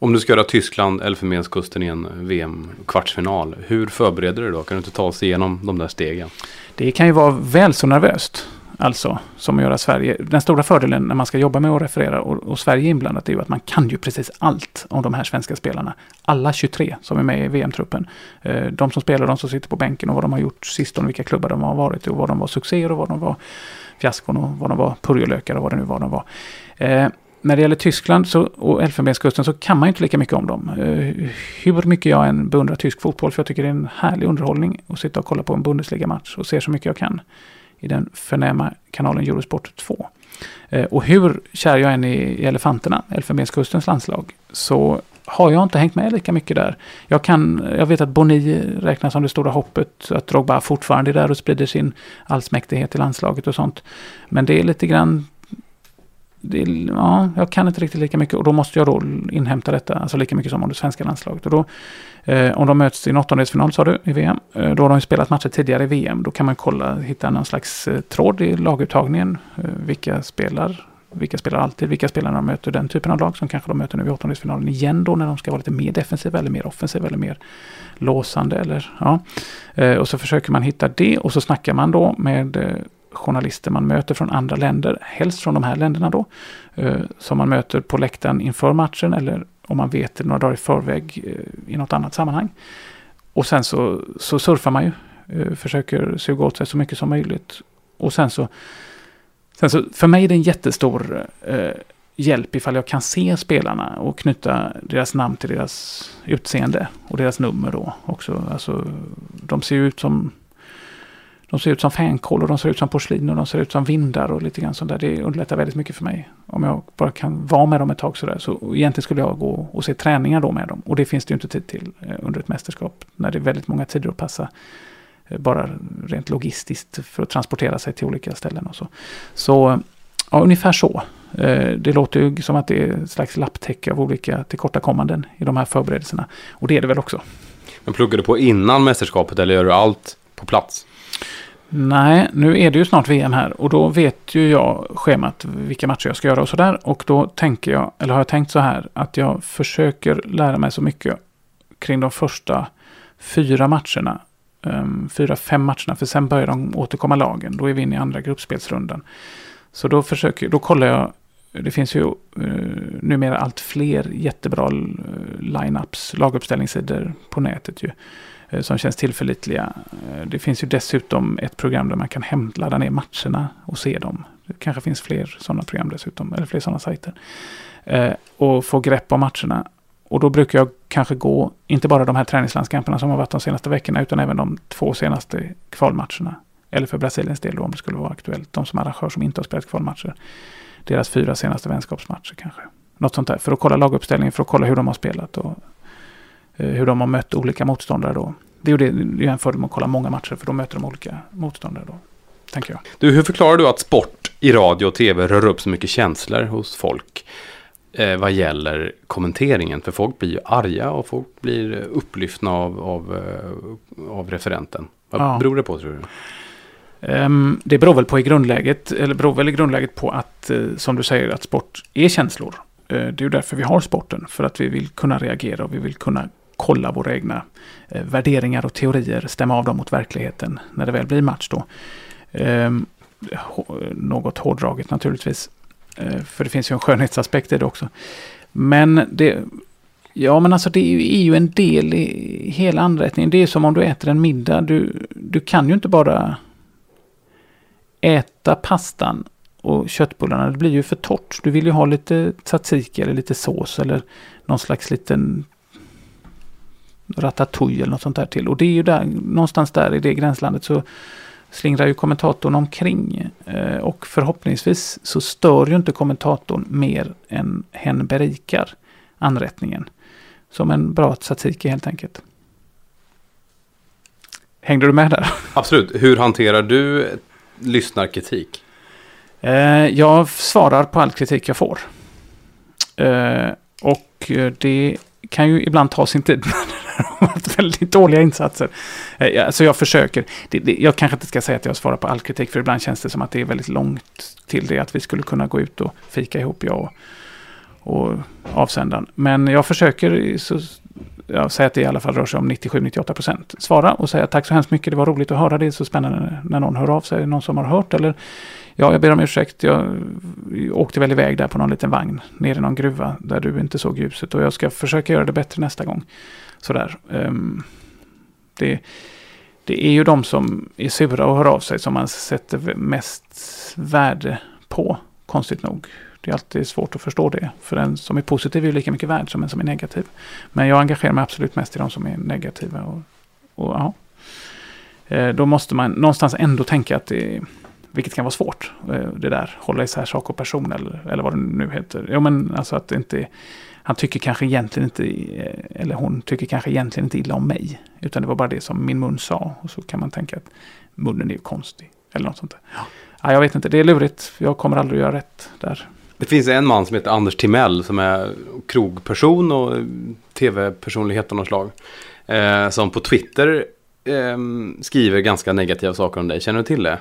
Om du ska göra Tyskland, Elfenbenskusten i en VM-kvartsfinal, hur förbereder du då? Kan du inte ta oss igenom de där stegen? Det kan ju vara väl så nervöst. Alltså, som att göra Sverige. Den stora fördelen när man ska jobba med att referera och, och Sverige är inblandat är ju att man kan ju precis allt om de här svenska spelarna. Alla 23 som är med i VM-truppen. Eh, de som spelar, de som sitter på bänken och vad de har gjort sistone, vilka klubbar de har varit och vad de var succéer och vad de var fiaskon och vad de var purjolökar och vad det nu var de var. Eh, när det gäller Tyskland så, och Elfenbenskusten så kan man inte lika mycket om dem. Eh, hur mycket jag än beundrar tysk fotboll, för jag tycker det är en härlig underhållning att sitta och kolla på en Bundesliga-match och se så mycket jag kan i den förnäma kanalen Eurosport 2. Eh, och hur kär jag än är i elefanterna, Elfenbenskustens landslag, så har jag inte hängt med lika mycket där. Jag, kan, jag vet att Boni räknas som det stora hoppet, att Drogba fortfarande är där och sprider sin allsmäktighet i landslaget och sånt. Men det är lite grann det, ja, jag kan inte riktigt lika mycket och då måste jag då inhämta detta, alltså lika mycket som om det svenska landslaget. Och då, eh, om de möts i en åttondelsfinal sa du, i VM, eh, då har de spelat matcher tidigare i VM. Då kan man kolla, hitta någon slags eh, tråd i laguttagningen. Eh, vilka spelar, vilka spelar alltid, vilka spelar när de möter den typen av lag som kanske de möter nu i åttondelsfinalen igen då när de ska vara lite mer defensiva eller mer offensiva eller mer låsande. Eller, ja. Eh, och så försöker man hitta det och så snackar man då med eh, journalister man möter från andra länder, helst från de här länderna då, eh, som man möter på läktaren inför matchen eller om man vet det några dagar i förväg eh, i något annat sammanhang. Och sen så, så surfar man ju, eh, försöker suga åt sig så mycket som möjligt. Och sen så, sen så för mig är det en jättestor eh, hjälp ifall jag kan se spelarna och knyta deras namn till deras utseende och deras nummer då också. Alltså, de ser ju ut som de ser ut som fänkål och de ser ut som porslin och de ser ut som vindar och lite grann sånt där. Det underlättar väldigt mycket för mig. Om jag bara kan vara med dem ett tag sådär. Så egentligen skulle jag gå och se träningar då med dem. Och det finns det ju inte tid till eh, under ett mästerskap. När det är väldigt många tider att passa. Eh, bara rent logistiskt för att transportera sig till olika ställen och så. Så ja, ungefär så. Eh, det låter ju som att det är ett slags lapptäcke av olika tillkortakommanden i de här förberedelserna. Och det är det väl också. Men pluggar du på innan mästerskapet eller gör du allt på plats? Nej, nu är det ju snart VM här och då vet ju jag schemat vilka matcher jag ska göra och sådär. Och då tänker jag, eller har jag tänkt så här, att jag försöker lära mig så mycket kring de första fyra matcherna. Um, fyra, fem matcherna, för sen börjar de återkomma lagen. Då är vi inne i andra gruppspelsrundan. Så då försöker, då kollar jag det finns ju uh, numera allt fler jättebra eh, lineups, laguppställningssidor på nätet ju. Eh, som känns tillförlitliga. Eh, det finns ju dessutom ett program där man kan hämtladda ner matcherna och se dem. Det kanske finns fler sådana program dessutom, eller fler sådana sajter. Eh, och få grepp om matcherna. Och då brukar jag kanske gå, inte bara de här träningslandskamperna som har varit de senaste veckorna, utan även de två senaste kvalmatcherna. Eller för Brasiliens del då, om det skulle vara aktuellt. De som arrangör som inte har spelat kvalmatcher. Deras fyra senaste vänskapsmatcher kanske. Något sånt där. För att kolla laguppställningen, för att kolla hur de har spelat och hur de har mött olika motståndare då. Det är ju det, det är en fördel med att kolla många matcher för då möter de olika motståndare då. tänker jag. Du, hur förklarar du att sport i radio och tv rör upp så mycket känslor hos folk? Eh, vad gäller kommenteringen. För folk blir ju arga och folk blir upplyftna av, av, eh, av referenten. Vad Ja. beror det på tror du? Ehm, det beror väl på i grundläget, eller beror väl i grundläget på att, eh, som du säger, att sport är känslor. Eh, det är ju därför vi har sporten, för att vi vill kunna reagera och vi vill kunna kolla våra egna eh, värderingar och teorier, stämma av dem mot verkligheten när det väl blir match då. Ehm, något hårdraget naturligtvis, eh, för det finns ju en skönhetsaspekt i det också. Men det, Ja, men alltså det är ju, är ju en del i hela anrättningen. Det är som om du äter en middag. Du, du kan ju inte bara äta pastan och köttbullarna. Det blir ju för torrt. Du vill ju ha lite tzatziki eller lite sås eller någon slags liten ratatouille eller något sånt där till. Och det är ju där, någonstans där i det gränslandet så slingrar ju kommentatorn omkring. Eh, och förhoppningsvis så stör ju inte kommentatorn mer än hen berikar anrättningen. Som en bra tzatziki helt enkelt. Hängde du med där? Absolut. Hur hanterar du lyssnarkritik? Eh, jag svarar på all kritik jag får. Eh, och eh, det kan ju ibland ta sin tid. Det har varit väldigt dåliga insatser. Eh, alltså jag försöker. Det, det, jag kanske inte ska säga att jag svarar på all kritik. För ibland känns det som att det är väldigt långt till det. Att vi skulle kunna gå ut och fika ihop, jag och, och avsändaren. Men jag försöker så, jag säger att det i alla fall rör sig om 97-98 procent. Svara och säga tack så hemskt mycket. Det var roligt att höra. Det är så spännande när någon hör av sig. Någon som har hört eller Ja, jag ber om ursäkt. Jag åkte väl iväg där på någon liten vagn ner i någon gruva där du inte såg ljuset och jag ska försöka göra det bättre nästa gång. Sådär. Um, det, det är ju de som är sura och hör av sig som man sätter mest värde på, konstigt nog. Det är alltid svårt att förstå det. För den som är positiv är ju lika mycket värd som en som är negativ. Men jag engagerar mig absolut mest i de som är negativa. Och, och ja. Eh, Då måste man någonstans ändå tänka att det vilket kan vara svårt. eh, Det där, hålla isär sak och person eller, eller vad det nu heter. Jo men alltså att det inte... Han tycker kanske egentligen inte, eh, eller hon tycker kanske egentligen inte illa om mig. Utan det var bara det som min mun sa. Och så kan man tänka att munnen är ju konstig. Eller något sånt där. Ja, jag vet inte, det är lurigt. Jag kommer aldrig att göra rätt där. Det finns en man som heter Anders Timell som är krogperson och tv-personlighet av något slag. Eh, som på Twitter eh, skriver ganska negativa saker om dig. Känner du till det?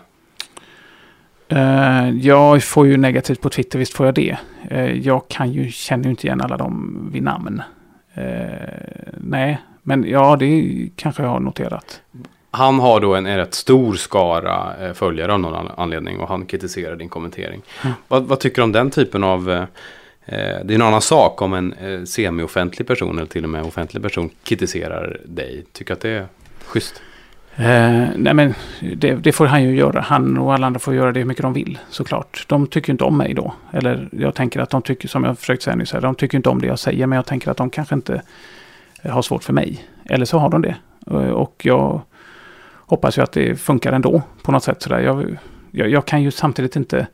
Eh, jag får ju negativt på Twitter, visst får jag det. Eh, jag kan ju, känner ju inte igen alla dem vid namn. Eh, nej, men ja, det kanske jag har noterat. Han har då en, en rätt stor skara följare av någon an- anledning och han kritiserar din kommentering. Mm. Vad, vad tycker du om den typen av... Det är en annan sak om en eh, semi-offentlig person eller till och med offentlig person kritiserar dig. Tycker att det är schysst? Eh, nej men det, det får han ju göra. Han och alla andra får göra det hur mycket de vill såklart. De tycker inte om mig då. Eller jag tänker att de tycker, som jag försökt säga nyss, här, de tycker inte om det jag säger. Men jag tänker att de kanske inte eh, har svårt för mig. Eller så har de det. Eh, och jag hoppas ju att det funkar ändå på något sätt. Sådär. Jag, jag, jag kan ju samtidigt inte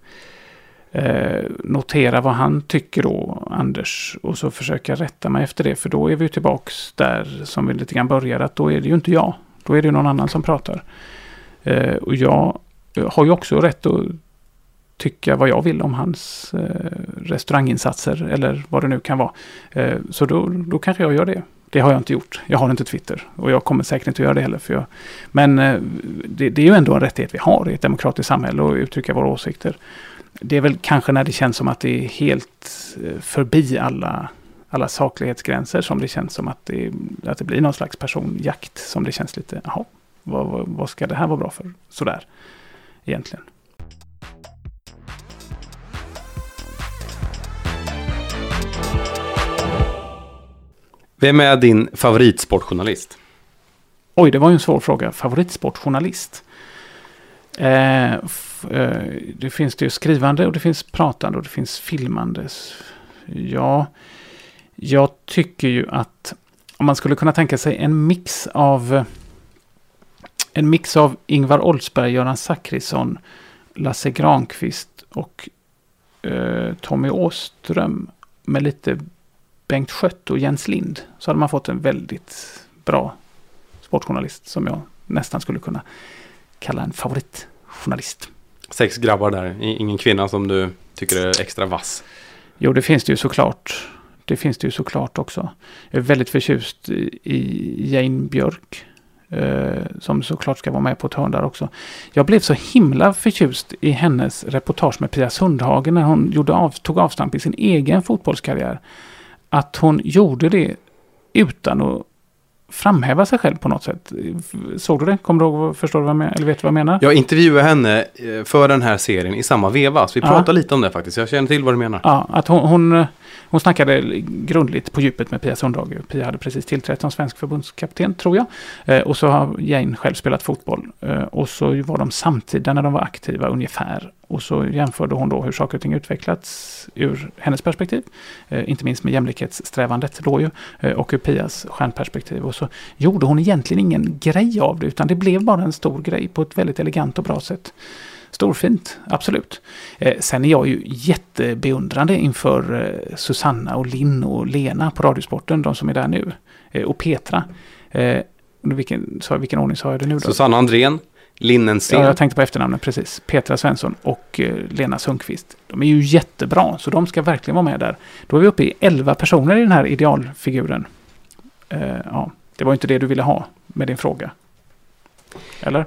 eh, notera vad han tycker då, Anders. Och så försöka rätta mig efter det. För då är vi ju tillbaks där som vi lite grann började. Att då är det ju inte jag. Då är det ju någon annan som pratar. Eh, och jag eh, har ju också rätt att tycka vad jag vill om hans eh, restauranginsatser eller vad det nu kan vara. Eh, så då, då kanske jag gör det. Det har jag inte gjort. Jag har inte Twitter och jag kommer säkert inte att göra det heller. För jag, men eh, det, det är ju ändå en rättighet vi har i ett demokratiskt samhälle att uttrycka våra åsikter. Det är väl kanske när det känns som att det är helt eh, förbi alla alla saklighetsgränser som det känns som att det, att det blir någon slags personjakt som det känns lite, jaha, vad, vad, vad ska det här vara bra för? Sådär, egentligen. Vem är din favoritsportjournalist? Oj, det var ju en svår fråga. Favoritsportjournalist? Eh, eh, det finns det ju skrivande och det finns pratande och det finns filmande. Ja, jag tycker ju att om man skulle kunna tänka sig en mix av en mix av Ingvar Oldsberg, Göran Zachrisson, Lasse Granqvist och eh, Tommy Åström med lite Bengt Schött och Jens Lind så hade man fått en väldigt bra sportjournalist som jag nästan skulle kunna kalla en favoritjournalist. sex grabbar där. Ingen kvinna som du tycker är extra vass? Jo, det finns det ju såklart. Det finns det ju såklart också. Jag är väldigt förtjust i Jane Björk. Eh, som såklart ska vara med på ett hörn där också. Jag blev så himla förtjust i hennes reportage med Pia Sundhagen när hon gjorde av, tog avstamp i sin egen fotbollskarriär. Att hon gjorde det utan att framhäva sig själv på något sätt. Såg du det? Kommer du ihåg, förstår du vad jag menar? Eller vet du vad jag menar? Jag intervjuade henne eh, för den här serien i samma veva. Så vi pratade ja. lite om det faktiskt. Jag känner till vad du menar. Ja, att hon, hon, hon snackade grundligt på djupet med Pia Sundhage. Pia hade precis tillträtt som svensk förbundskapten, tror jag. Eh, och så har Jane själv spelat fotboll. Eh, och så var de samtida när de var aktiva ungefär. Och så jämförde hon då hur saker och ting utvecklats ur hennes perspektiv. Eh, inte minst med jämlikhetssträvandet då ju. Eh, och ur Pias stjärnperspektiv. Och så gjorde hon egentligen ingen grej av det. Utan det blev bara en stor grej på ett väldigt elegant och bra sätt. Storfint, absolut. Eh, sen är jag ju jättebeundrande inför eh, Susanna och Linn och Lena på Radiosporten, de som är där nu. Eh, och Petra. Eh, vilken, så, vilken ordning sa jag det nu då? Susanna Andrén. Linnensten. Ja, jag tänkte på efternamnet precis. Petra Svensson och eh, Lena Sundqvist. De är ju jättebra, så de ska verkligen vara med där. Då är vi uppe i 11 personer i den här idealfiguren. Eh, ja, det var inte det du ville ha med din fråga. Eller?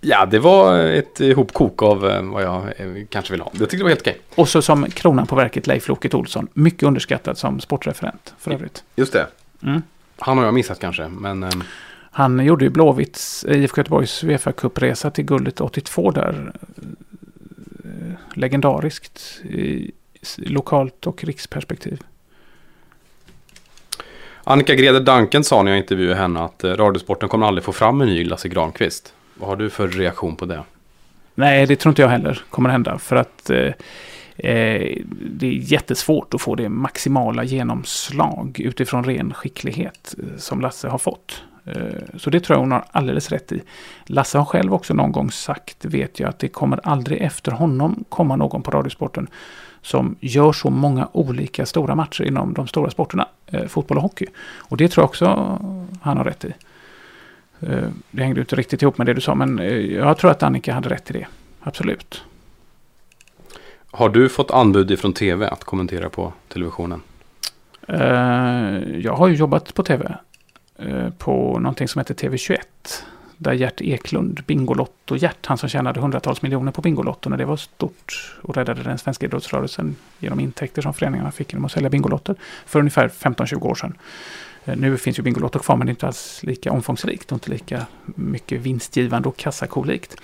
Ja, det var ett ihopkok av eh, vad jag kanske vill ha. Jag tyckte det var helt okej. Och så som kronan på verket Leif Loket Olsson. Mycket underskattad som sportreferent för övrigt. Just det. Mm. Han har jag missat kanske, men... Ehm, han gjorde ju Blåvitts, IFK Göteborgs Uefa Cup-resa till guldet 82 där. Eh, legendariskt i lokalt och riksperspektiv. Annika Greder Danken sa när jag intervjuade henne att Radiosporten kommer aldrig få fram en ny Lasse Granqvist. Vad har du för reaktion på det? Nej, det tror inte jag heller kommer hända. För att eh, eh, det är jättesvårt att få det maximala genomslag utifrån ren skicklighet eh, som Lasse har fått. Eh, så det tror jag hon har alldeles rätt i. Lasse har själv också någon gång sagt, vet jag, att det kommer aldrig efter honom komma någon på Radiosporten som gör så många olika stora matcher inom de stora sporterna, eh, fotboll och hockey. Och det tror jag också han har rätt i. Eh, det hängde inte riktigt ihop med det du sa, men jag tror att Annika hade rätt i det. Absolut. Har du fått anbud från tv att kommentera på televisionen? Jag har ju jobbat på tv. Eh, på någonting som heter TV21. Där Gert Eklund, Bingolotto-Gert, han som tjänade hundratals miljoner på Bingolotto när det var stort och räddade den svenska idrottsrörelsen genom intäkter som föreningarna fick genom att sälja Bingolotter för ungefär 15-20 år sedan. Eh, nu finns ju Bingolotto kvar men det är inte alls lika omfångsrikt och inte lika mycket vinstgivande och kassakolikt.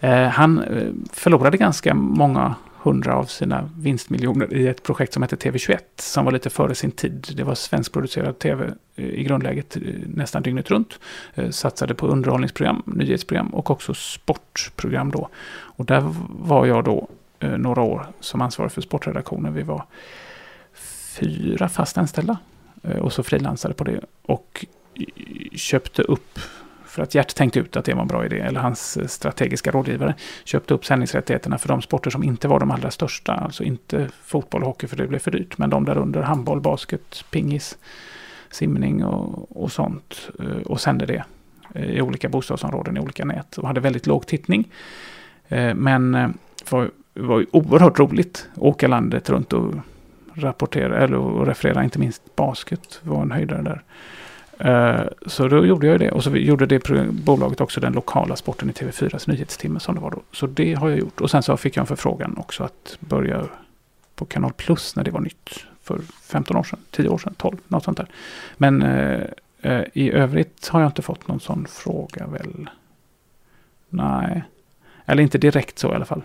Eh, han förlorade ganska många hundra av sina vinstmiljoner i ett projekt som hette TV21 som var lite före sin tid. Det var svenskproducerad tv eh, i grundläget eh, nästan dygnet runt. Eh, satsade på underhållningsprogram, nyhetsprogram och också sportprogram då. Och där var jag då några år som ansvarig för sportredaktionen. Vi var fyra fast anställda och så frilansade på det. Och köpte upp, för att Gert tänkte ut att det var en bra idé, eller hans eh, strategiska rådgivare, köpte upp sändningsrättigheterna för de sporter som inte var de allra största. Alltså inte fotboll och hockey för det blev för dyrt, men de där under handboll, basket, pingis, simning och, och sånt. Eh, och sände det eh, i olika bostadsområden i olika nät och hade väldigt låg tittning. Men det var, var oerhört roligt att åka landet runt och rapportera eller referera inte minst basket var en höjdare där. Uh, så då gjorde jag det och så gjorde det bolaget också den lokala sporten i TV4s nyhetstimme som det var då. Så det har jag gjort och sen så fick jag en förfrågan också att börja på Kanal Plus när det var nytt för 15 år sedan, 10 år sedan, 12, något sånt där. Men uh, uh, i övrigt har jag inte fått någon sån fråga väl. Nej, eller inte direkt så i alla fall.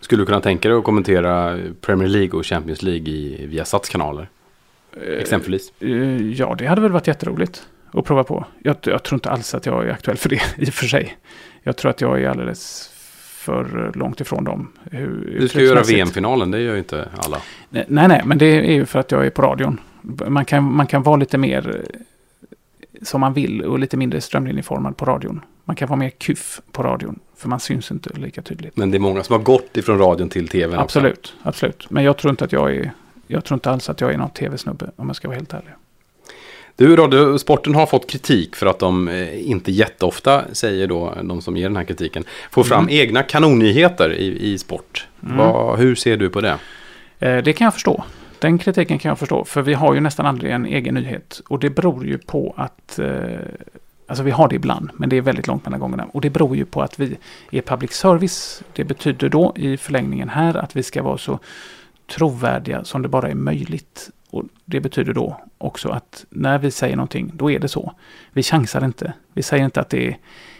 Skulle du kunna tänka dig att kommentera Premier League och Champions League i Viasats kanaler? Eh, Exempelvis. Ja, det hade väl varit jätteroligt att prova på. Jag, jag, tror inte alls att jag är aktuell för det i och för sig. Jag tror att jag är alldeles för långt ifrån dem. Hur, du ska göra VM-finalen, det gör ju inte alla. Nej, nej, men det är ju för att jag är på radion. Man kan, man kan vara lite mer som man vill och lite mindre strömlinjeformad på radion. Man kan vara mer kuff på radion, för man syns inte lika tydligt. Men det är många som har gått ifrån radion till tvn Absolut, också. absolut. Men jag tror inte att jag är, jag tror inte alls att jag är någon tv-snubbe, om jag ska vara helt ärlig. Du, Radiosporten har fått kritik för att de eh, inte jätteofta, säger då de som ger den här kritiken, får fram mm. egna kanonnyheter i, i sport. Mm. Vad, hur ser du på det? Eh, det kan jag förstå. Den kritiken kan jag förstå, för vi har ju nästan aldrig en egen nyhet. Och det beror ju på att eh, Alltså vi har det ibland, men det är väldigt långt mellan gångerna. Och det beror ju på att vi är public service. Det betyder då i förlängningen här att vi ska vara så trovärdiga som det bara är möjligt. Och Det betyder då också att när vi säger någonting, då är det så. Vi chansar inte. Vi säger inte att det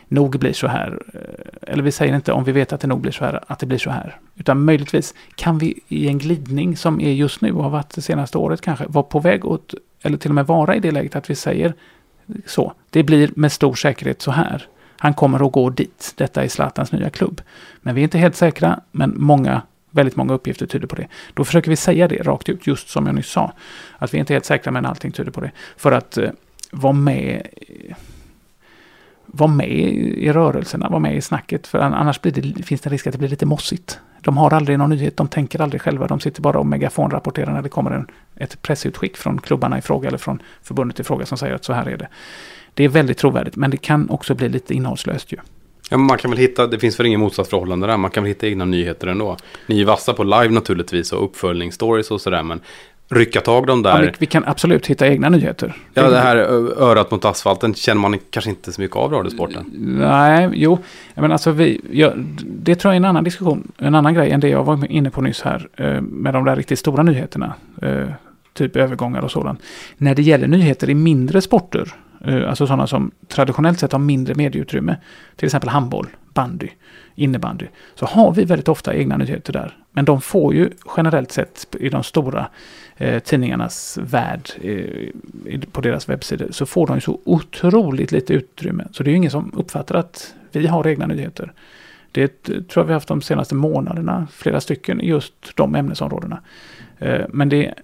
nog blir så här. Eh, eller vi säger inte om vi vet att det nog blir så här, att det blir så här. Utan möjligtvis kan vi i en glidning som är just nu och har varit det senaste året kanske, vara på väg åt, eller till och med vara i det läget att vi säger så. Det blir med stor säkerhet så här. Han kommer att gå dit. Detta är Zlatans nya klubb. Men vi är inte helt säkra, men många Väldigt många uppgifter tyder på det. Då försöker vi säga det rakt ut, just som jag nyss sa. Att vi inte är helt säkra, men allting tyder på det. För att eh, vara med var med i rörelserna, vara med i snacket. För annars blir det, finns det risk att det blir lite mossigt. De har aldrig någon nyhet, de tänker aldrig själva. De sitter bara och megafonrapporterar när det kommer en, ett pressutskick från klubbarna i fråga eller från förbundet i fråga som säger att så här är det. Det är väldigt trovärdigt, men det kan också bli lite innehållslöst ju. Ja, man kan väl hitta, det finns väl ingen motsatsförhållande där, man kan väl hitta egna nyheter ändå. Ni är vassa på live naturligtvis och uppföljningsstories och sådär, men rycka tag dem där. Ja, vi kan absolut hitta egna nyheter. Ja, det här örat mot asfalten känner man kanske inte så mycket av radiosporten. Nej, jo, men alltså vi, ja, det tror jag är en annan diskussion, en annan grej än det jag var inne på nyss här med de där riktigt stora nyheterna. Typ övergångar och sådant. När det gäller nyheter i mindre sporter, Eh, alltså sådana som traditionellt sett har mindre medieutrymme, till exempel handboll, bandy, innebandy, så har vi väldigt ofta egna nyheter där. Men de får ju generellt sett i de stora eh, tidningarnas värld eh, på deras webbsidor så får de ju så otroligt lite utrymme. Så det är ju ingen som uppfattar att vi har egna nyheter. Det tror jag vi har haft de senaste månaderna, flera stycken, just de ämnesområdena. Eh, men det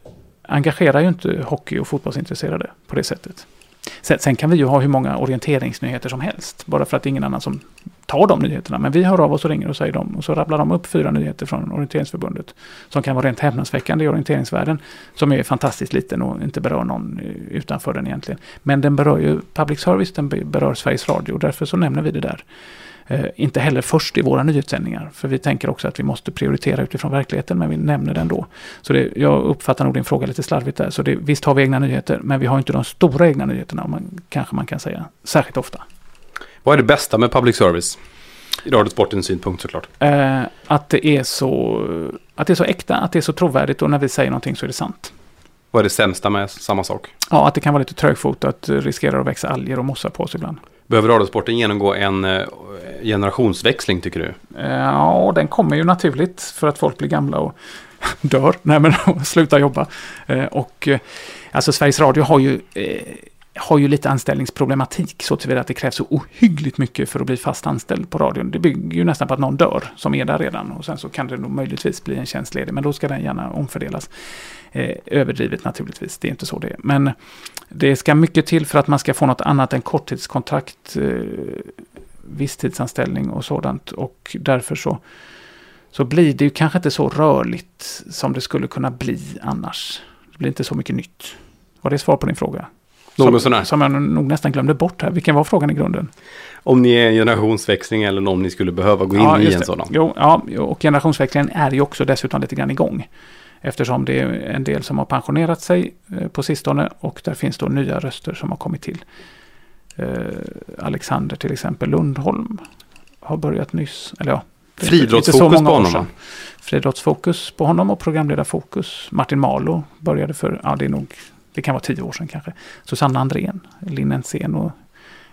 engagerar ju inte hockey och fotbollsintresserade på det sättet. Sen, sen, kan vi ju ha hur många orienteringsnyheter som helst, bara för att det är ingen annan som tar de nyheterna. Men vi hör av oss och ringer och säger dem. Och så rabblar de upp fyra nyheter från Orienteringsförbundet. Som kan vara rent häpnadsväckande i orienteringsvärlden. Som är fantastiskt liten och inte berör någon utanför den egentligen. Men den berör ju public service, den berör Sveriges Radio. Och därför så nämner vi det där. Eh, inte heller först i våra nyhetssändningar. För vi tänker också att vi måste prioritera utifrån verkligheten, men vi nämner den då. Så det, jag uppfattar nog din fråga lite slarvigt där. Så det, visst har vi egna nyheter, men vi har inte de stora egna nyheterna, man, kanske man kan säga, särskilt ofta. Vad är det bästa med public service? I Radiosportens synpunkt såklart. Eh, att, det är så, att det är så äkta, att det är så trovärdigt och när vi säger någonting så är det sant. Vad är det sämsta med samma sak? Ja, att det kan vara lite trögfotat, riskerar att växa alger och mossa på oss ibland. Behöver Radiosporten genomgå en eh, generationsväxling tycker du? Eh, ja, den kommer ju naturligt för att folk blir gamla och dör, nej men slutar jobba. Eh, och alltså Sveriges Radio har ju har ju lite anställningsproblematik så tillvida att det krävs så ohyggligt mycket för att bli fast anställd på radion. Det bygger ju nästan på att någon dör som är där redan och sen så kan det nog möjligtvis bli en tjänstledig men då ska den gärna omfördelas. Eh, överdrivet naturligtvis, det är inte så det är. Men det ska mycket till för att man ska få något annat än korttidskontrakt, eh, visstidsanställning och sådant och därför så så blir det ju kanske inte så rörligt som det skulle kunna bli annars. Det blir inte så mycket nytt. Var det svar på din fråga? Någon som, som jag nog nästan glömde bort här. Vilken var frågan i grunden? Om ni är en generationsväxling eller om ni skulle behöva gå in ja, i en sådan. Jo, ja, och generationsväxlingen är ju också dessutom lite grann igång. Eftersom det är en del som har pensionerat sig eh, på sistone och där finns då nya röster som har kommit till. Eh, Alexander till exempel Lundholm har börjat nyss. Eller ja, Friidrottsfokus på honom Friidrottsfokus på honom och programledarfokus. Martin Malo började för, ja det är nog det kan vara tio år sedan kanske. Susanna Andrén, Linn Ensén och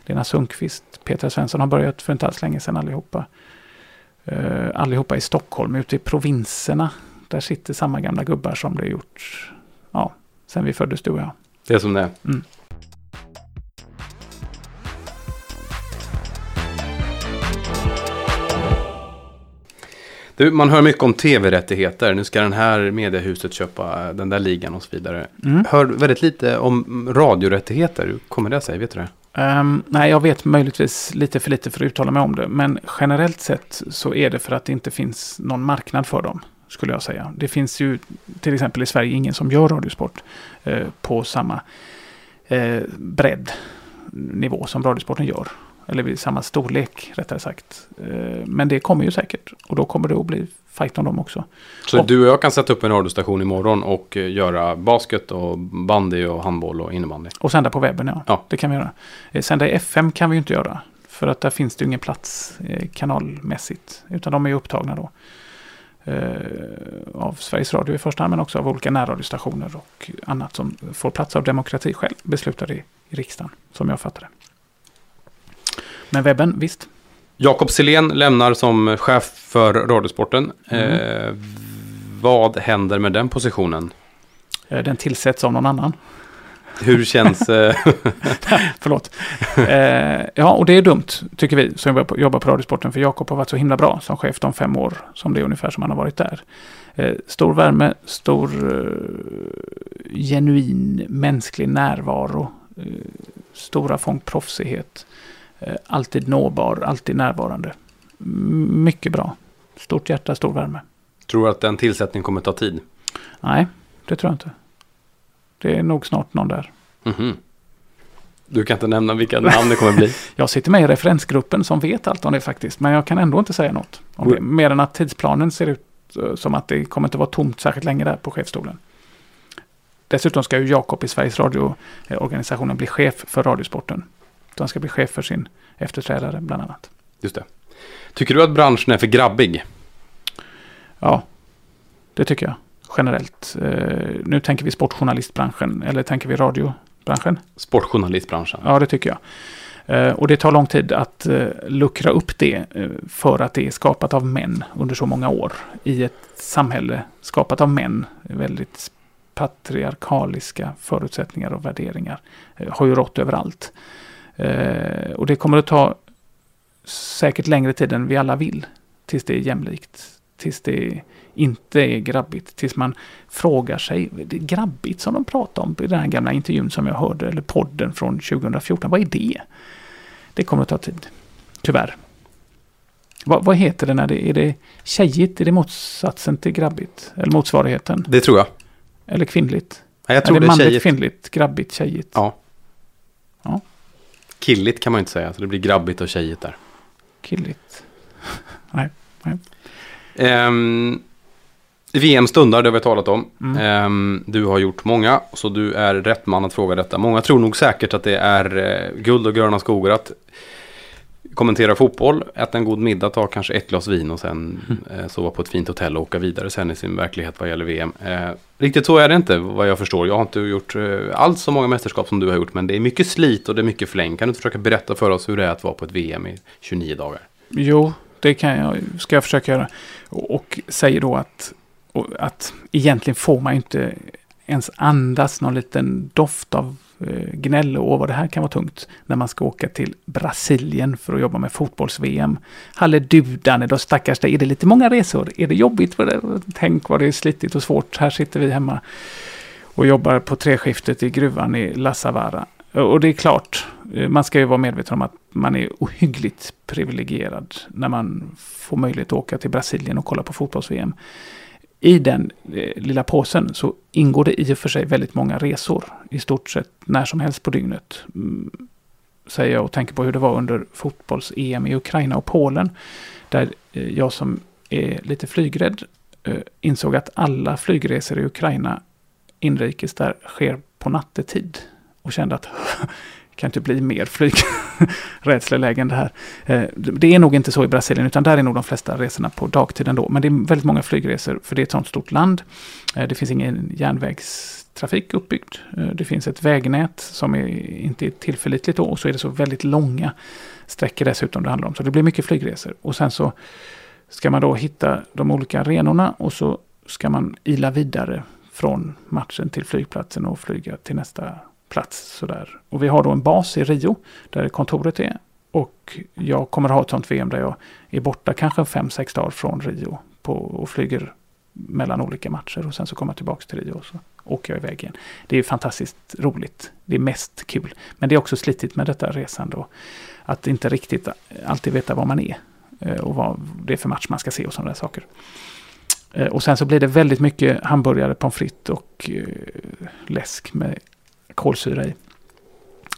Lena Sundqvist, Petra Svensson har börjat för inte alls länge sedan allihopa. Uh, allihopa i Stockholm, ute i provinserna. Där sitter samma gamla gubbar som det gjort ja, sen vi föddes du och jag. Det är som det är. Mm. Du, man hör mycket om tv-rättigheter. Nu ska den här mediehuset köpa den där ligan och så vidare. Mm. Hör väldigt lite om radiorättigheter. Hur kommer det sig? Vet du det? Um, nej, jag vet möjligtvis lite för lite för att uttala mig om det. Men generellt sett så är det för att det inte finns någon marknad för dem. Skulle jag säga. Det finns ju till exempel i Sverige ingen som gör radiosport eh, på samma eh, bredd, nivå som Radiosporten gör. Eller vid samma storlek rättare sagt. Eh, men det kommer ju säkert och då kommer det att bli fight om dem också. Så Och- du och jag kan sätta upp en radiostation imorgon och eh, göra basket och bandy och handboll och innebandy. Och sända på webben, ja. Ja. Det kan vi göra. Eh, Sända i FM kan vi ju inte göra. För att där finns det ju ingen plats kanalmässigt. Utan de är ju upptagna då. Av Sveriges Radio i första hand, men också av olika närradiostationer och annat som får plats av demokratiskäl beslutade i, i riksdagen, som jag fattar det. Men webben, visst. Jakob Silén lämnar som chef för Radiosporten. Mm. Eh, vad händer med den positionen? Eh, Den tillsätts av någon annan. Hur känns... Eh, Förlåt. Eh, ja, och det är dumt, tycker vi, som jobbar på- jobbar på Radiosporten. För Jakob har varit så himla bra som chef de fem år som det är ungefär som han har varit där. Eh, stor värme, stor eh, genuin mänsklig närvaro. Stora fång proffsighet. Eh, alltid nåbar, alltid närvarande. Mycket bra. Stort hjärta, stor värme. tror du att den tillsättningen kommer ta tid? Nej, det tror jag inte. Det är nog snart någon där. Mhm. Du kan inte nämna vilka namn det kommer bli. Jag sitter med i referensgruppen som vet allt om det faktiskt. Men jag kan ändå inte säga något om det. Mer än att tidsplanen ser ut eh, som att det kommer inte vara tomt särskilt länge där på chefstolen. Dessutom ska ju Jakob i Sveriges Radio-organisationen bli chef för Radiosporten. Han ska bli chef för sin efterträdare bland annat. Just det. Tycker du att branschen är för grabbig? Ja, det tycker jag. Generellt. Eh, nu tänker vi sportjournalistbranschen eller tänker vi radiobranschen? Sportjournalistbranschen. Ja, det tycker jag. Eh, Och det tar lång tid att eh, luckra upp det för att det är skapat av män under så många år. I ett samhälle skapat av män. Väldigt patriarkaliska förutsättningar och värderingar har ju rått överallt. Eh, Och det kommer att ta säkert längre tid än vi alla vill. Tills det är jämlikt. Tills det inte är grabbigt. Tills man frågar sig, det är grabbigt som de pratar om i den här gamla intervjun som jag hörde, eller podden från 2014. Vad är det? Det kommer att ta tid. Tyvärr. Vad, vad heter det när det är det tjejigt? Är det motsatsen till grabbigt? Eller motsvarigheten? Det tror jag. Eller kvinnligt? Nej, jag tror är det det är manligt, tjejigt. kvinnligt, grabbigt, tjejigt? Ja. Ja. Killigt kan man inte säga, så det blir grabbigt och tjejigt där. Killigt? Ehm, VM stundar, det har vi talat om. Mm. Ehm, du har gjort många, så du är rätt man att fråga detta. Många tror nog säkert att det är eh, guld och gröna skogar att kommentera fotboll, äta en god middag, ta kanske ett glas vin och sen eh, sova på ett fint hotell och åka vidare sen i sin verklighet vad gäller VM. Eh, riktigt så är det inte vad jag förstår. Jag har inte gjort eh, alls så många mästerskap som du har gjort, men det är mycket slit och det är mycket fläng. Kan du försöka berätta för oss hur det är att vara på ett VM i 29 dagar? Jo, det kan jag, ska jag försöka göra. Och, och säger då att, och, att egentligen får man ju inte ens andas någon liten doft av Eh, gnäll och vad det här kan vara tungt när man ska åka till Brasilien för att jobba med fotbolls-VM. Halledudan, då stackars dig, är det lite många resor? Är det jobbigt? För det? Tänk vad det är slitigt och svårt. Här sitter vi hemma och jobbar på treskiftet i gruvan i Lassavara. Och det är klart, eh, man ska ju vara medveten om att man är ohyggligt privilegierad när man får möjlighet att åka till Brasilien och kolla på fotbolls-VM. I den eh, lilla påsen så ingår det i och för sig väldigt många resor. I stort sett när som helst på dygnet. Mm, säger jag och tänker på hur det var under fotbolls-EM i Ukraina och Polen. Där eh, jag som är lite flygrädd eh, insåg att alla flygresor i Ukraina inrikes där sker på nattetid. Och kände att kan inte bli mer flygrädsleläge än det här. Eh, det är nog inte så i Brasilien, utan där är nog de flesta resorna på dagtid ändå. Men det är väldigt många flygresor, för det är ett sånt stort land. Eh, det finns ingen järnvägstrafik uppbyggd. Eh, det finns ett vägnät som är, inte är tillförlitligt då, och så är det så väldigt långa sträckor dessutom det handlar om. Så det blir mycket flygresor. Och sen så ska man då hitta de olika arenorna och så ska man ila vidare från matchen till flygplatsen och flyga till nästa plats. Sådär. Och vi har då en bas i Rio där kontoret är. Och jag kommer ha ett sånt VM där jag är borta kanske fem sex dagar från Rio på, och flyger mellan olika matcher. Och sen så kommer jag tillbaka till Rio och så åker jag iväg igen. Det är fantastiskt roligt. Det är mest kul. Men det är också slitigt med detta resande och att inte riktigt alltid veta var man är. Eh, och vad det är för match man ska se och sådana där saker. Eh, och sen så blir det väldigt mycket hamburgare, pommes frites och eh, läsk med kolsyra i.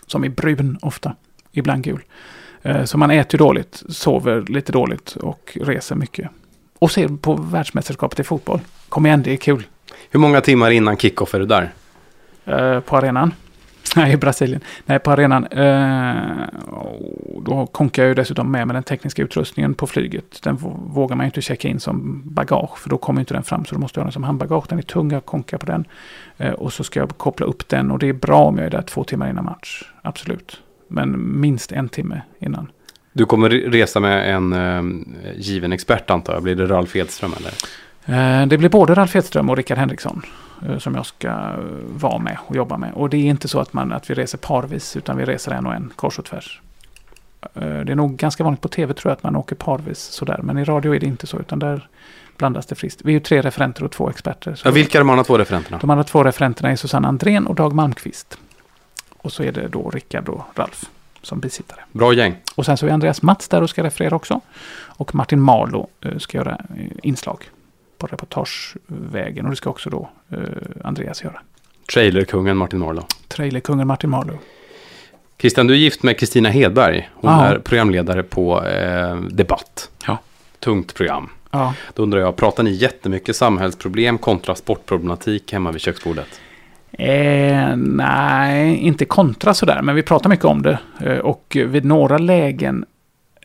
som är brun ofta, ibland gul. Eh, så man äter dåligt, sover lite dåligt och reser mycket. Och ser på världsmästerskapet i fotboll. Kom igen, det är kul. Hur många timmar innan kickoff är du där? Eh, på arenan. Nej, i Brasilien. Nej, på arenan. Eh, då konkar jag ju dessutom med med den tekniska utrustningen på flyget. Den vågar man ju inte checka in som bagage, för då kommer inte den fram. Så då måste jag ha den som handbagage. Den är tung, jag konkar på den. Eh, och så ska jag koppla upp den och det är bra om jag är där två timmar innan match. Absolut. Men minst en timme innan. Du kommer resa med en eh, given expert antar jag. Blir det Ralf Edström eller? Eh, det blir både Ralf Edström och Rickard Henriksson. Eh, som jag ska eh, vara med och jobba med. Och det är inte så att, man, att vi reser parvis utan vi reser en och en kors och tvärs. Eh, det är nog ganska vanligt på tv tror jag att man åker parvis sådär. Men i radio är det inte så utan där blandas det friskt. Vi är ju tre referenter och två experter. Ja, vilka är de andra två referenterna? De andra två referenterna är Susanne Andrén och Dag Malmqvist. Och så är det då Rickard och Ralf som bisittare. Bra gäng. Och sen så är Andreas Mats där och ska referera också. Och Martin Marlo ska göra inslag på reportagevägen. Och det ska också då eh, Andreas göra. Trailerkungen Martin Marlow. Trailerkungen Martin Marlow. Christian, du är gift med Kristina Hedberg. Hon ja. är programledare på eh, Debatt. Ja. Tungt program. Ja. Då undrar jag, pratar ni jättemycket samhällsproblem kontra sportproblematik hemma vid köksbordet? Eh, nej, inte kontra sådär, men vi pratar mycket om det. Eh, och vid några lägen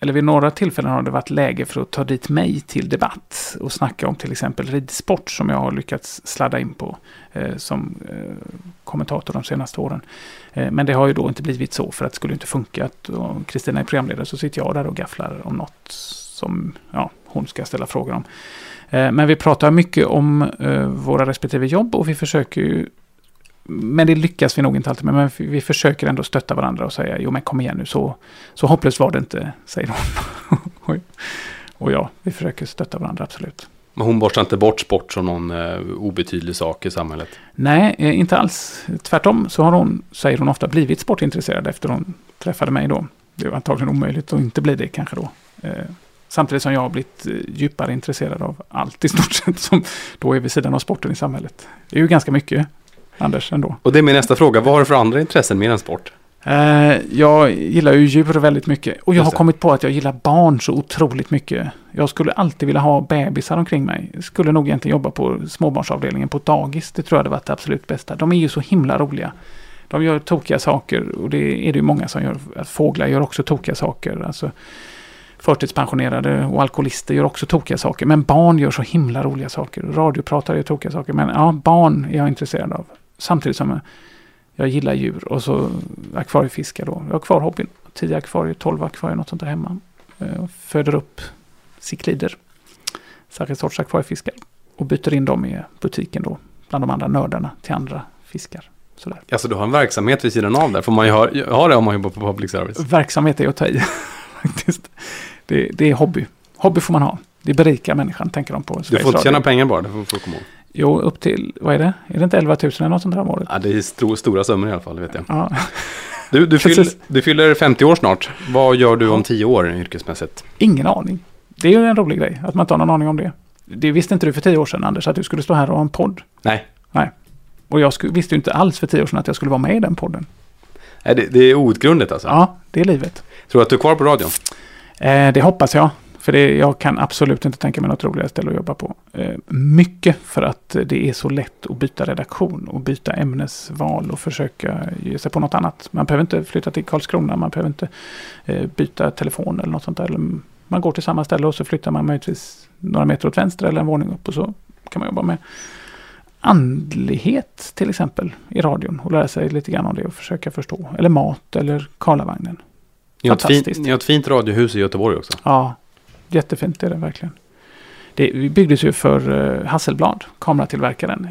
eller vid några tillfällen har det varit läge för att ta dit mig till debatt och snacka om till exempel ridsport som jag har lyckats sladda in på eh, som eh, kommentator de senaste åren. Eh, men det har ju då inte blivit så för att det skulle inte funka att Kristina är programledare så sitter jag där och gafflar om något som ja, hon ska ställa frågor om. Eh, men vi pratar mycket om eh, våra respektive jobb och vi försöker ju men det lyckas vi nog inte alltid med. Men vi försöker ändå stötta varandra och säga jo men kom igen nu så, så hopplöst var det inte, säger hon. och ja, vi försöker stötta varandra absolut. Men hon borstar inte bort sport som någon eh, obetydlig sak i samhället? Nej, eh, inte alls. Tvärtom så har hon, säger hon ofta, blivit sportintresserad efter hon träffade mig då. Det var antagligen omöjligt att inte bli det kanske då. Eh, samtidigt som jag har blivit eh, djupare intresserad av allt i stort sett som då är vid sidan av sporten i samhället. Det är ju ganska mycket. Anders ändå. Och det är min nästa fråga. Vad har du för andra intressen mer än sport? Eh, jag gillar ju djur väldigt mycket. Och jag har kommit på att jag gillar barn så otroligt mycket. Jag skulle alltid vilja ha bebisar omkring mig. Jag skulle nog egentligen jobba på småbarnsavdelningen på dagis. Det tror jag hade varit det absolut bästa. De är ju så himla roliga. De gör tokiga saker och det är det ju många som gör. Fåglar gör också tokiga saker. Alltså, förtidspensionerade och alkoholister gör också tokiga saker. Men barn gör så himla roliga saker. Radiopratare gör tokiga saker. Men ja, barn är jag intresserad av samtidigt som jag gillar djur och så akvariefiskar då. Jag har kvar hobbyn. 10 akvarier, 12 akvarier, något sånt där hemma. Jag föder upp ciklider, särskild sorts akvariefiskar. Och byter in dem i butiken då, bland de andra nördarna till andra fiskar. Sådär. Alltså du har en verksamhet vid sidan av där, får man ju ha, ha det om man jobbar på public service? Verksamhet är att ta i, faktiskt. Det, det, är hobby. Hobby får man ha. Det berikar människan, tänker de på. Du får inte tjäna pengar bara, det får du komma ihåg. Jo, upp till, vad är det? Är det inte 11 000 eller något sånt här om året? Ja, det är st stora summor i alla fall, vet jag. Ja. Du, du, fyll, du fyller 50 år snart. Vad gör du om 10 år yrkesmässigt? Ingen aning. Det är ju en rolig grej, att man inte har någon aning om det. Det visste inte du för 10 år sedan, Anders, att du skulle stå här och ha en podd. Nej. Nej. Och jag visste ju inte alls för 10 år sedan att jag skulle vara med i den podden. Nej, det, det är outgrundligt alltså? Ja, det är livet. Tror du att du är kvar på radion? Eh, det hoppas jag. För det, jag kan absolut inte tänka mig något roligare ställe att jobba på. Eh, mycket för att det är så lätt att byta redaktion och byta ämnesval och försöka ge sig på något annat. Man behöver inte flytta till Karlskrona, man behöver inte eh, byta telefon eller något sånt där. Man går till samma ställe och så flyttar man möjligtvis några meter åt vänster eller en våning upp och så kan man jobba med andlighet till exempel i radion och lära sig lite grann om det och försöka förstå. Eller mat eller Karlavagnen. Ni har ett fint radiohus i Göteborg också. Ja, Jättefint är det verkligen. Det byggdes ju för eh, Hasselblad, kameratillverkaren.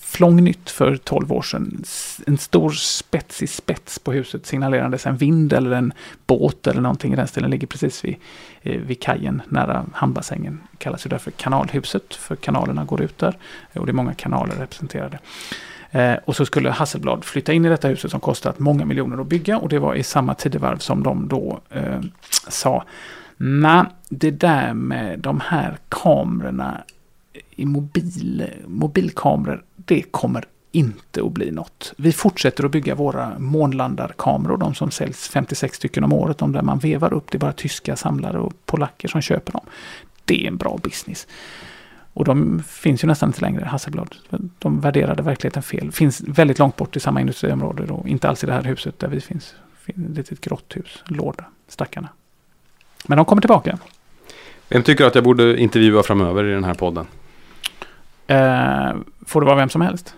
Flångnytt för 12 år sedan. En stor spetsig spets på huset signalerandes en vind eller en båt eller någonting i den stilen. Ligger precis vid, eh, vid kajen nära hamnbassängen. Kallas ju därför kanalhuset för kanalerna går ut där. Och det är många kanaler representerade. Eh, och så skulle Hasselblad flytta in i detta huset som kostat många miljoner att bygga. Och det var i samma tidevarv som de då eh, sa Nej, det där med de här kamerorna i mobil, mobilkameror, det kommer inte att bli något. Vi fortsätter att bygga våra månlandarkameror, de som säljs 56 stycken om året, de där man vevar upp. Det är bara tyska samlare och polacker som köper dem. Det är en bra business. Och de finns ju nästan inte längre, Hasselblad. De värderade verkligheten fel. Finns väldigt långt bort i samma industriområde då, inte alls i det här huset där vi finns. Ett litet grått hus, låda, stackarna. Men de kommer tillbaka. Vem tycker att jag borde intervjua framöver i den här podden? Eh, får det vara vem som helst?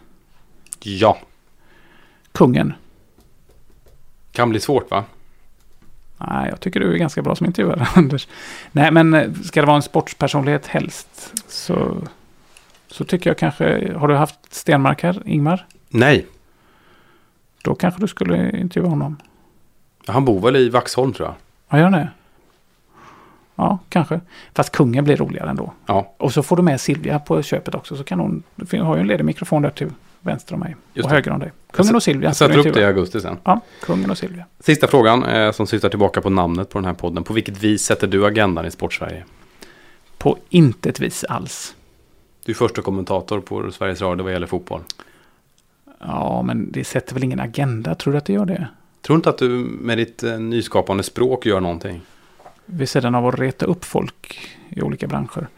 Ja. Kungen? Kan bli svårt va? Nej, jag tycker du är ganska bra som intervjuare, Anders. Nej, men eh, ska det vara en sportspersonlighet helst så, så tycker jag kanske... Har du haft Stenmark här, Ingmar? Nej. Då kanske du skulle intervjua honom. Han bor väl i Vaxholm tror jag. Ja, gör han det? Ja, kanske. Fast kungen blir roligare ändå. Ja. Och så får du med Silvia på köpet också. Så kan hon... Du har ju en ledig mikrofon där till vänster om mig. Just och det. höger om dig. Kungen och Silvia. Jag sätter upp det i augusti sen. Ja, kungen och Silvia. Sista frågan eh, som syftar tillbaka på namnet på den här podden. På vilket vis sätter du agendan i Sportsverige? På intet vis alls. Du är första kommentator på Sveriges Radio vad gäller fotboll. Ja, men det sätter väl ingen agenda? Tror du att det gör det? Tror inte att du med ditt eh, nyskapande språk gör någonting? Vid sidan av att reta upp folk i olika branscher.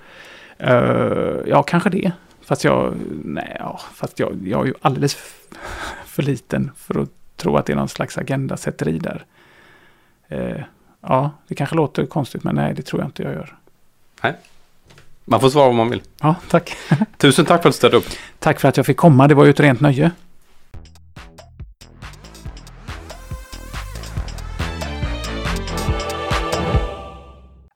Eh, ja, kanske det. Fast jag, nej, ja, fast jag, jag är ju alldeles för liten för att tro att det är någon slags agendasätteri där. Eh, ja, det kanske låter konstigt, men nej, det tror jag inte jag gör. Man får svara vad man vill. Ja, tack. Tusen tack för att du ställde upp. Tack för att jag fick komma. Det var ju ett rent nöje.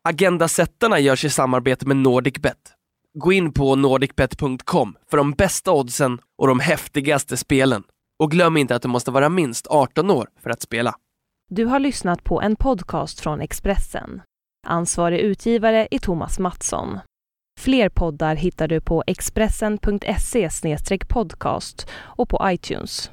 Agendasättarna görs i samarbete med NordicBet. Gå in på nordicbet.com för de bästa oddsen och de häftigaste spelen. Och glöm inte att du måste vara minst 18 år för att spela. Du har lyssnat på en podcast från Expressen. Ansvarig utgivare är Thomas Mattsson. Fler poddar hittar du på expressen.se podcast och på iTunes.